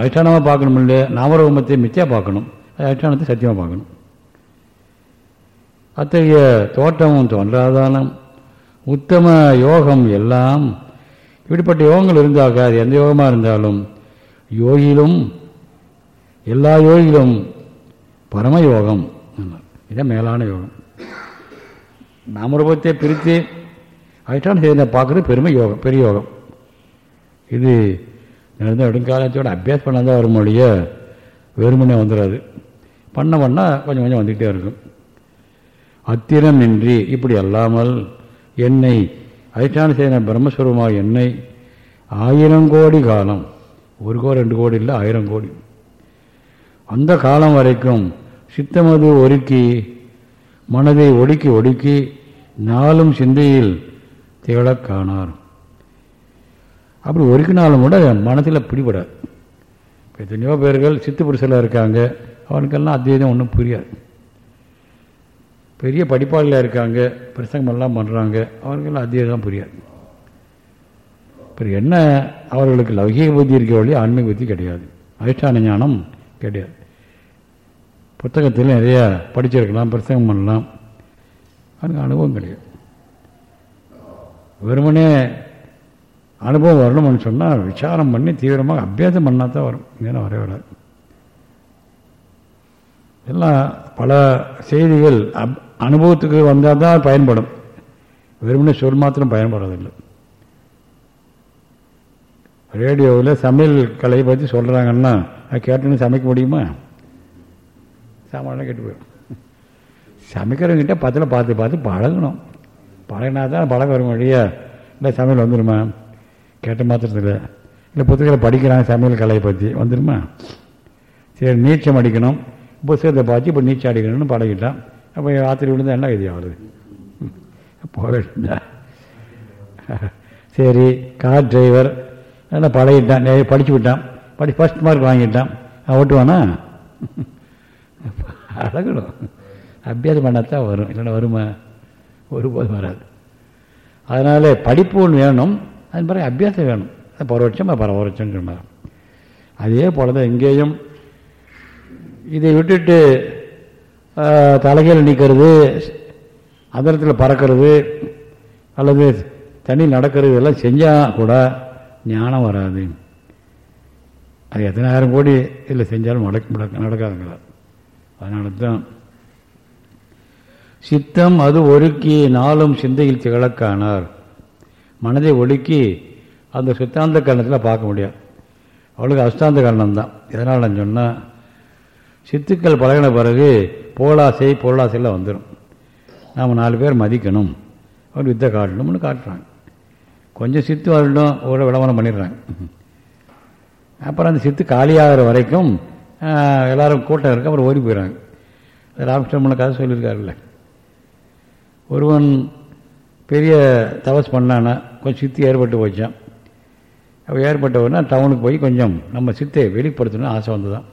அதிஷ்டானமாக பார்க்கணும் இல்லை நாமரூபத்தை மித்தியாக பார்க்கணும் அது அதிஷ்டானத்தை சத்தியமாக பார்க்கணும். அத்தகைய தோற்றமும் தோன்றாதானம். உத்தம யோகம் எல்லாம் இப்படிப்பட்ட யோகங்கள் இருந்தாக்க அது எந்த யோகமாக இருந்தாலும் யோகிலும் எல்லா யோகிலும் பரமயோகம். இதான் மேலான யோகம். நாமரூபத்தை பிரித்து அதிஷ்டான செய்த பார்க்குறது பெருமை யோகம் பெரிய யோகம். இது நடந்த நெடுங்காலத்தோட அபியாசம் பண்ணாதான் வரும் மொழிய வெறுமனே வந்துடாது பண்ண பண்ணால் கொஞ்சம் கொஞ்சம் வந்துக்கிட்டே இருக்கும். அத்திரமின்றி இப்படி அல்லாமல் என்னை அதிஷ்டான செய்த பிரம்மஸ்வரூபமாக என்னை ஆயிரம் கோடி காலம் ஒரு கோடி ரெண்டு கோடி இல்லை ஆயிரம் கோடி. அந்த காலம் வரைக்கும் சித்தமது ஒருக்கி மனதை ஒடுக்கி ஒடுக்கி நாளும் சிந்தையில் திகழக் காணார். அப்படி ஒருக்கினாலும் கூட மனத்தில் பிடிபடாது இப்போ எத்தனையோ பேர்கள் சித்து புருஷில் இருக்காங்க. அவனுக்கெல்லாம் அத்வைதம் ஒன்றும் புரியாது. பெரிய படிப்பாளில் இருக்காங்க. பிரசங்கமெல்லாம் பண்ணுறாங்க அவனுக்கெல்லாம் அத்வைதம் புரியாது. அப்புறம் என்ன அவர்களுக்கு லௌகீக புத்தி இருக்க வழி ஆன்மீக புத்தி கிடையாது. அதிஷ்டான ஞானம் கிடையாது. புத்தகத்தில் நிறையா படிச்சிருக்கலாம் பிரசங்கம் பண்ணலாம். அதுக்கு அனுபவம் கிடையாது. வெறுமனே அனுபவம் வரணும்னு சொன்னால் விசாரம் பண்ணி தீவிரமாக அபியாசம் பண்ணால் தான் வரும். இங்கேனா வரவே வராது எல்லாம் பல செய்திகள் அப் அனுபவத்துக்கு வந்தால் தான் பயன்படும். வெறுமனே சொல் மாத்திரம் பயன்படுறதில்லை. ரேடியோவில் சமையல் கலையை பற்றி சொல்கிறாங்கன்னா அது கேட்டுன்னு சமைக்க முடியுமா? சாமான்லாம் கெட்டு போயிடும். சமைக்கிறவங்கிட்ட பத்தில் பார்த்து பார்த்து பழகணும். பழகினா தான் பழக வரும் வழியா. இல்லை சமையல் வந்துடுமா கேட்ட மாத்திரத்தில். இல்லை புத்தகங்களை படிக்கிறாங்க சமையல் கலையை பற்றி வந்துடுமா சரி நீச்சம் அடிக்கணும். புத்தகத்தை பார்த்து இப்போ நீச்சல் அடிக்கணும்னு பழகிட்டான். அப்போ ராத்திரி விழுந்தா என்ன இது ஆகுது? போக வேண்டியதா சரி கார் டிரைவர் நல்லா பழகிட்டான். நிறைய படிச்சு விட்டான். படி ஃபஸ்ட் மார்க் வாங்கிட்டான். அவன் ஓட்டுவானா? அழகணும். அபியாசம் பண்ணாதான் வரும். இல்லைன்னா வருமா ஒருபோதும் வராது. அதனால் படிப்பு ஒன்று வேணும். அது பிறகு அபியாசம் வேணும். பரவட்சம் பரவட்சங்கிற மாதிரி. அதே போல தான் எங்கேயும் இதை விட்டுட்டு தலைகள் நிற்கிறது அதரத்தில் பறக்கிறது அல்லது தண்ணி நடக்கிறது இதெல்லாம் செஞ்சால் கூட ஞானம் வராது. அது எத்தனாயிரம் கோடி இதில் செஞ்சாலும் நடக்க நடக்காதுங்களா? அதனால தான் சித்தம் அது ஒடுக்கி நாளும் சிந்தையில் திகழக்கானார். மனதை ஒடுக்கி அந்த சித்தாந்த கரணத்தில் பார்க்க முடியாது அவளுக்கு அஸ்தாந்த கரணம் தான் எதனால் நான் சொன்னால் சித்துக்கள் பழகின பிறகு போலாசை பொருளாசையெல்லாம் வந்துடும் நாம் நாலு பேர் மதிக்கணும். அவர் வித்தை காட்டணும்னு காட்டுறாங்க. கொஞ்சம் சித்து வரட்டும் ஒரு விளம்பரம் பண்ணிடுறாங்க. அப்புறம் அந்த சித்து காலியாகிற வரைக்கும் எல்லாரும் கூட்டம் இருக்கு அப்புறம் ஓடி போயிடுறாங்க ராமகிருஷ்ணன் கதை சொல்லியிருக்காருல்ல. ஒருவன் பெரிய தவஸ் பண்ணானா கொஞ்சம் சித்தி ஏற்பட்டு போச்சான் அப்போ ஏற்பட்டவனா டவுனுக்கு போய் கொஞ்சம் நம்ம சித்தை வெளிப்படுத்தணும்னு ஆசை வந்துதான்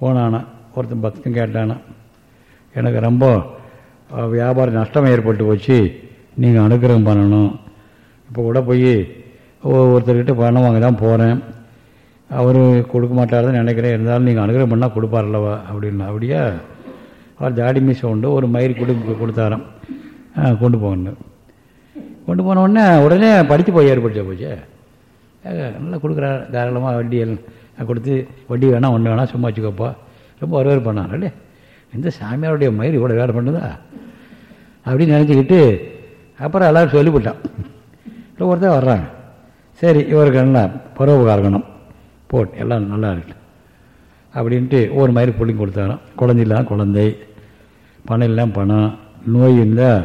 போனானா ஒருத்தன் பக்தன் கேட்டானா எனக்கு ரொம்ப வியாபார நஷ்டம் ஏற்பட்டு போச்சு. நீங்கள் அனுகிரகம் பண்ணணும். இப்போ கூட போய் ஒருத்தர்கிட்ட பணம் வாங்க தான் போகிறேன் அவர் கொடுக்க மாட்டார்னு நினைக்கிறேன். இருந்தாலும் நீங்கள் அனுகிரகம் பண்ணால் கொடுப்பார்லவா அப்படின்னு அப்படியா? அவர் ஜாடி மீசை உண்டு ஒரு மயிர் கொடு கொடுத்தாராம். கொண்டு போகணும் கொண்டு போன உடனே உடனே படித்து போய் ஏற்படுத்த போச்சு நல்லா கொடுக்குறாரு. தாராளமாக வட்டி எல்லாம் கொடுத்து வட்டி வேணாம் ஒன்று வேணாம் சும்மா வச்சுக்கோப்பா. ரொம்ப வரவேற்பு பண்ணார் இல்லையே இந்த சாமியாருடைய மயிர் இவ்வளோ வேலை பண்ணுதா? அப்படின்னு நினச்சிக்கிட்டு அப்புறம் எல்லோரும் சொல்லிவிட்டான். இல்லை ஒருத்தர் வர்றாங்க. சரி இவருக்கு என்ன பரோபகாரகணும் போட் எல்லாம் நல்லா இருக்கு. அப்படின்ட்டு ஒவ்வொரு மாதிரி பிள்ளைங்க கொடுத்தாராம். குழந்தைலாம் குழந்தை பணம் இல்லாமல் பணம் நோய் இருந்தால்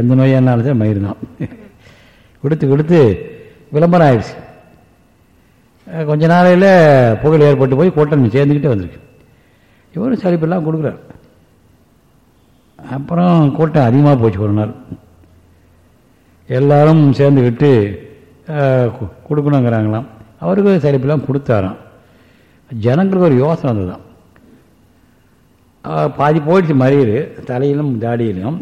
எந்த நோயானாலும் தான் மயிர் தான். கொடுத்து கொடுத்து விளம்பரம் ஆயிடுச்சு. கொஞ்ச நாளையில் புகழ் ஏற்பட்டு போய் கூட்டம் சேர்ந்துக்கிட்டே வந்திருக்கு. இவரும் சளிப்பெல்லாம் கொடுக்குறார். அப்புறம் கூட்டம் அதிகமாக போச்சு ஒரு நாள். எல்லாரும் சேர்ந்துக்கிட்டு கொடுக்கணுங்கிறாங்களாம். அவருக்கு சரிப்பெல்லாம் கொடுத்தாராம். ஜனங்களுக்கு ஒரு யோசனை அதுதான் பாதி போயிடுச்சு மறியல் தலையிலும் தாடியிலும்.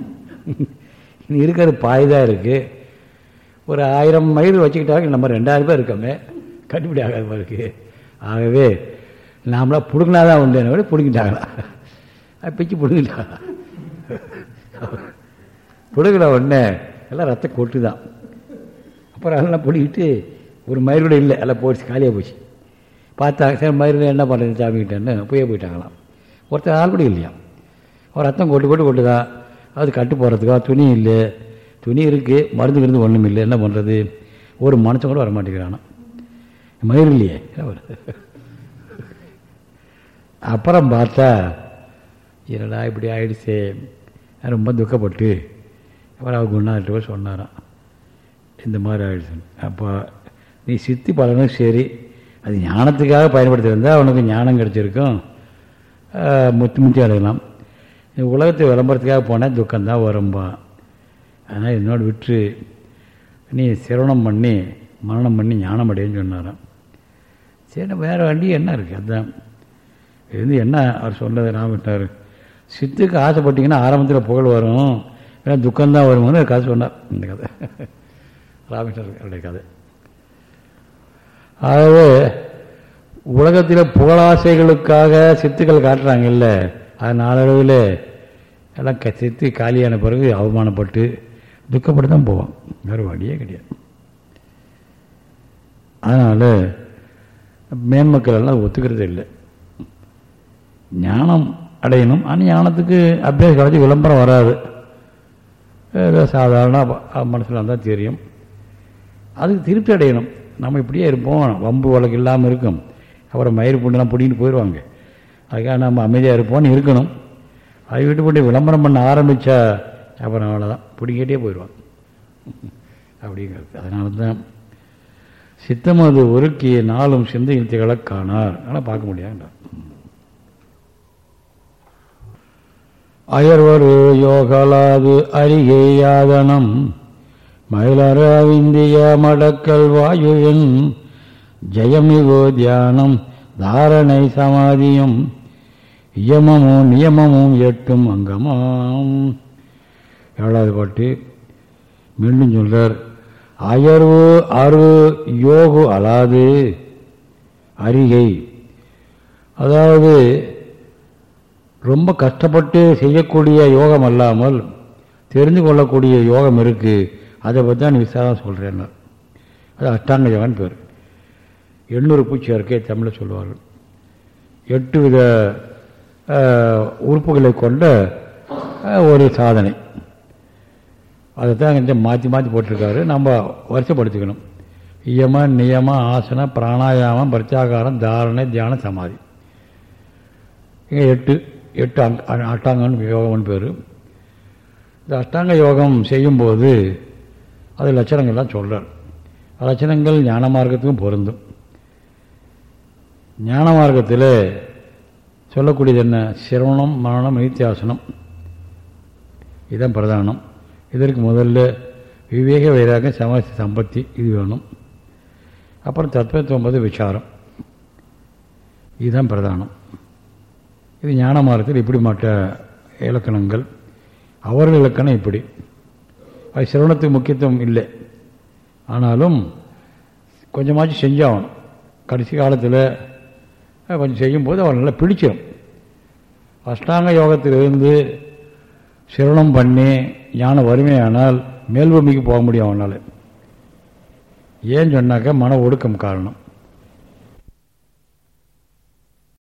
இருக்கிறது பாதி தான் இருக்குது ஒரு ஆயிரம் மயில் வச்சுக்கிட்டாங்க நம்ம ரெண்டாயிரம் பேர் இருக்கோமே. கட்டுப்படி ஆகாத இருக்கு. ஆகவே நாமளாம் பிடுங்கினா தான் உண்டு என்ன பிடுங்கிட்டாங்களா? பிச்சு பிடுங்கிட்டாங்களா? பிடுங்கின உடனே எல்லாம் ரத்தம் கொட்டு தான் அப்புறம் அதெல்லாம் பிடிக்கிட்டு ஒரு மயிர் கூட இல்லை. எல்லாம் போயிடுச்சு காலியாக போச்சு. பார்த்தா சரி மயிர் என்ன பண்ணுறது சாமிக்கிட்டேன்னு போய் போயிட்டாங்களாம். ஒருத்தர் ஆள் கூட இல்லையா ஒரு ரத்தம் கொட்டு கொட்டு கொட்டுதா? அது கட்டு போகிறதுக்கா துணி இல்லை. துணி இருக்குது மருந்து கிருந்து ஒன்றும் இல்லை. என்ன பண்ணுறது ஒரு மனுஷன் கூட வரமாட்டேங்கிறானா. மயிர் இல்லையே. அப்புறம் பார்த்தா என்னடா இப்படி ஆயிடுச்சு? ரொம்ப துக்கப்பட்டு. அப்புறம் அவர் குணாட்டு போய் சொன்னாராம். இந்த மாதிரி ஆயிடுச்சுன்னு. அப்போ நீ சித்தி பலனும் சரி. அது ஞானத்துக்காக பயன்படுத்தியிருந்தால் அவனுக்கு ஞானம் கிடச்சிருக்கும். முத்தி முத்தி அடையலாம் நீ உலகத்தை விளம்பரத்துக்காக போனால் துக்கம்தான் வரும்பா. அதனால் என்னோடு விற்று நீ சிரவணம் பண்ணி மரணம் பண்ணி ஞானம் அடையன்னு சொன்னாராம். சரி வேறு வண்டி என்ன இருக்குது அதுதான் இது வந்து என்ன அவர் சொன்னது நான் சித்துக்கு ஆசைப்பட்டிங்கன்னா ஆரம்பத்தில் புகழ் வரும். ஏன்னா துக்கம்தான் வரும்னு கதை சொன்னார். இந்த கதை. ராமேஸ்வரருடைய கதை. ஆகவே உலகத்தில் புகழாசைகளுக்காக சித்துக்கள் காட்டுறாங்கல்ல அது நாளளவில் எல்லாம் சித்து காலியான பிறகு அவமானப்பட்டு துக்கப்பட்டு தான் போவான். வேறு வழியே கிடையாது. அதனால் மேன்மக்கள் எல்லாம் ஒத்துக்கிறது இல்லை. ஞானம் அடையணும். ஆனால் ஞானத்துக்கு அபியாச காலத்து விளம்பரம் வராது. ஏதோ சாதாரண மனசில் இருந்தால் தெரியும். அதுக்கு திருப்தி அடையணும். நம்ம இப்படியே இருப்போம். வம்பு வழக்கு இல்லாமல் இருக்கும். அப்புறம் மயிறு புண்டுலாம் பிடிக்கிட்டு போயிடுவாங்க அதுக்காக நம்ம அமைதியாக இருப்போம்னு இருக்கணும். அதை விட்டு போட்டு விளம்பரம் பண்ண ஆரம்பித்தா அப்புறம் அவ்வளோதான் பிடிக்கிட்டே போயிடுவாங்க அப்படிங்கிறது. அதனால தான் சித்தம் அது ஒருக்கிய நாளும் சிந்தையில் திகழ காணார் ஆனால் பார்க்க முடியாதுன்றார் அயர்வரு யோகலாது அரிகேயாதனம். மயிலரவிந்திய மடக்கல் வாயுவின் ஜெயமிகோ தியானம் தாரணை சமாதியும் இயமமும் நியமமும் எட்டும் அங்கமாம். ஏழாவது பாட்டு மீண்டும் சொல்றார் அயர்வு அரு யோகு அலாது அருகை. அதாவது ரொம்ப கஷ்டப்பட்டு செய்யக்கூடிய யோகம் அல்லாமல் தெரிந்து கொள்ளக்கூடிய யோகம் இருக்குது அதை பற்றி தான் விசாரம் சொல்கிறேன் அது அஷ்டாங்க யோகன் பேர். எண்ணூறு பூச்சி இருக்கே தமிழில் சொல்லுவார்கள். எட்டு வித உறுப்புகளை கொண்ட ஒரு சாதனை. அதை தான் இந்த மாற்றி மாற்றி போட்டிருக்காரு. நம்ம வருஷப்படுத்திக்கணும் இயம நியம ஆசன பிராணாயாமம் பிரத்யாகாரம் தாரணை தியானம் சமாதி. இங்கே எட்டு எட்டு அங் அஷ்டாங்கன்னு யோகம்னு பேர். இந்த அஷ்டாங்க யோகம் செய்யும்போது அது லட்சணங்கள்லாம் சொல்கிறார் லட்சணங்கள் ஞான மார்க்கத்துக்கும் பொருந்தும். ஞான மார்க்கத்தில் சொல்லக்கூடியது என்ன? சிரவணம் மரணம் நித்தியாசனம். இதுதான் பிரதானம். இதற்கு முதல்ல விவேக வைராக சமாசி சம்பத்தி இது வேணும். அப்புறம் தத்துவத்தொம்பது விசாரம். இதுதான் பிரதானம். இது ஞான மார்க்கத்தில் இப்படிப்பட்ட இலக்கணங்கள். அவர்கள் இலக்கணம் இப்படி. அது சிரவணத்துக்கு முக்கியத்துவம் இல்லை. ஆனாலும் கொஞ்சமாச்சும் செஞ்சாகணும். கடைசி காலத்தில் கொஞ்சம் செய்யும்போது அவள் நல்லா பிடிச்சிடும் அஷ்டாங்க யோகத்திலிருந்து சிரவணம் பண்ணி ஞானம் வறுமையானால் மேல்பூமிக்கு போக முடியும் அவனால். ஏன்னு சொன்னாக்கா மன ஒடுக்கம் காரணம்.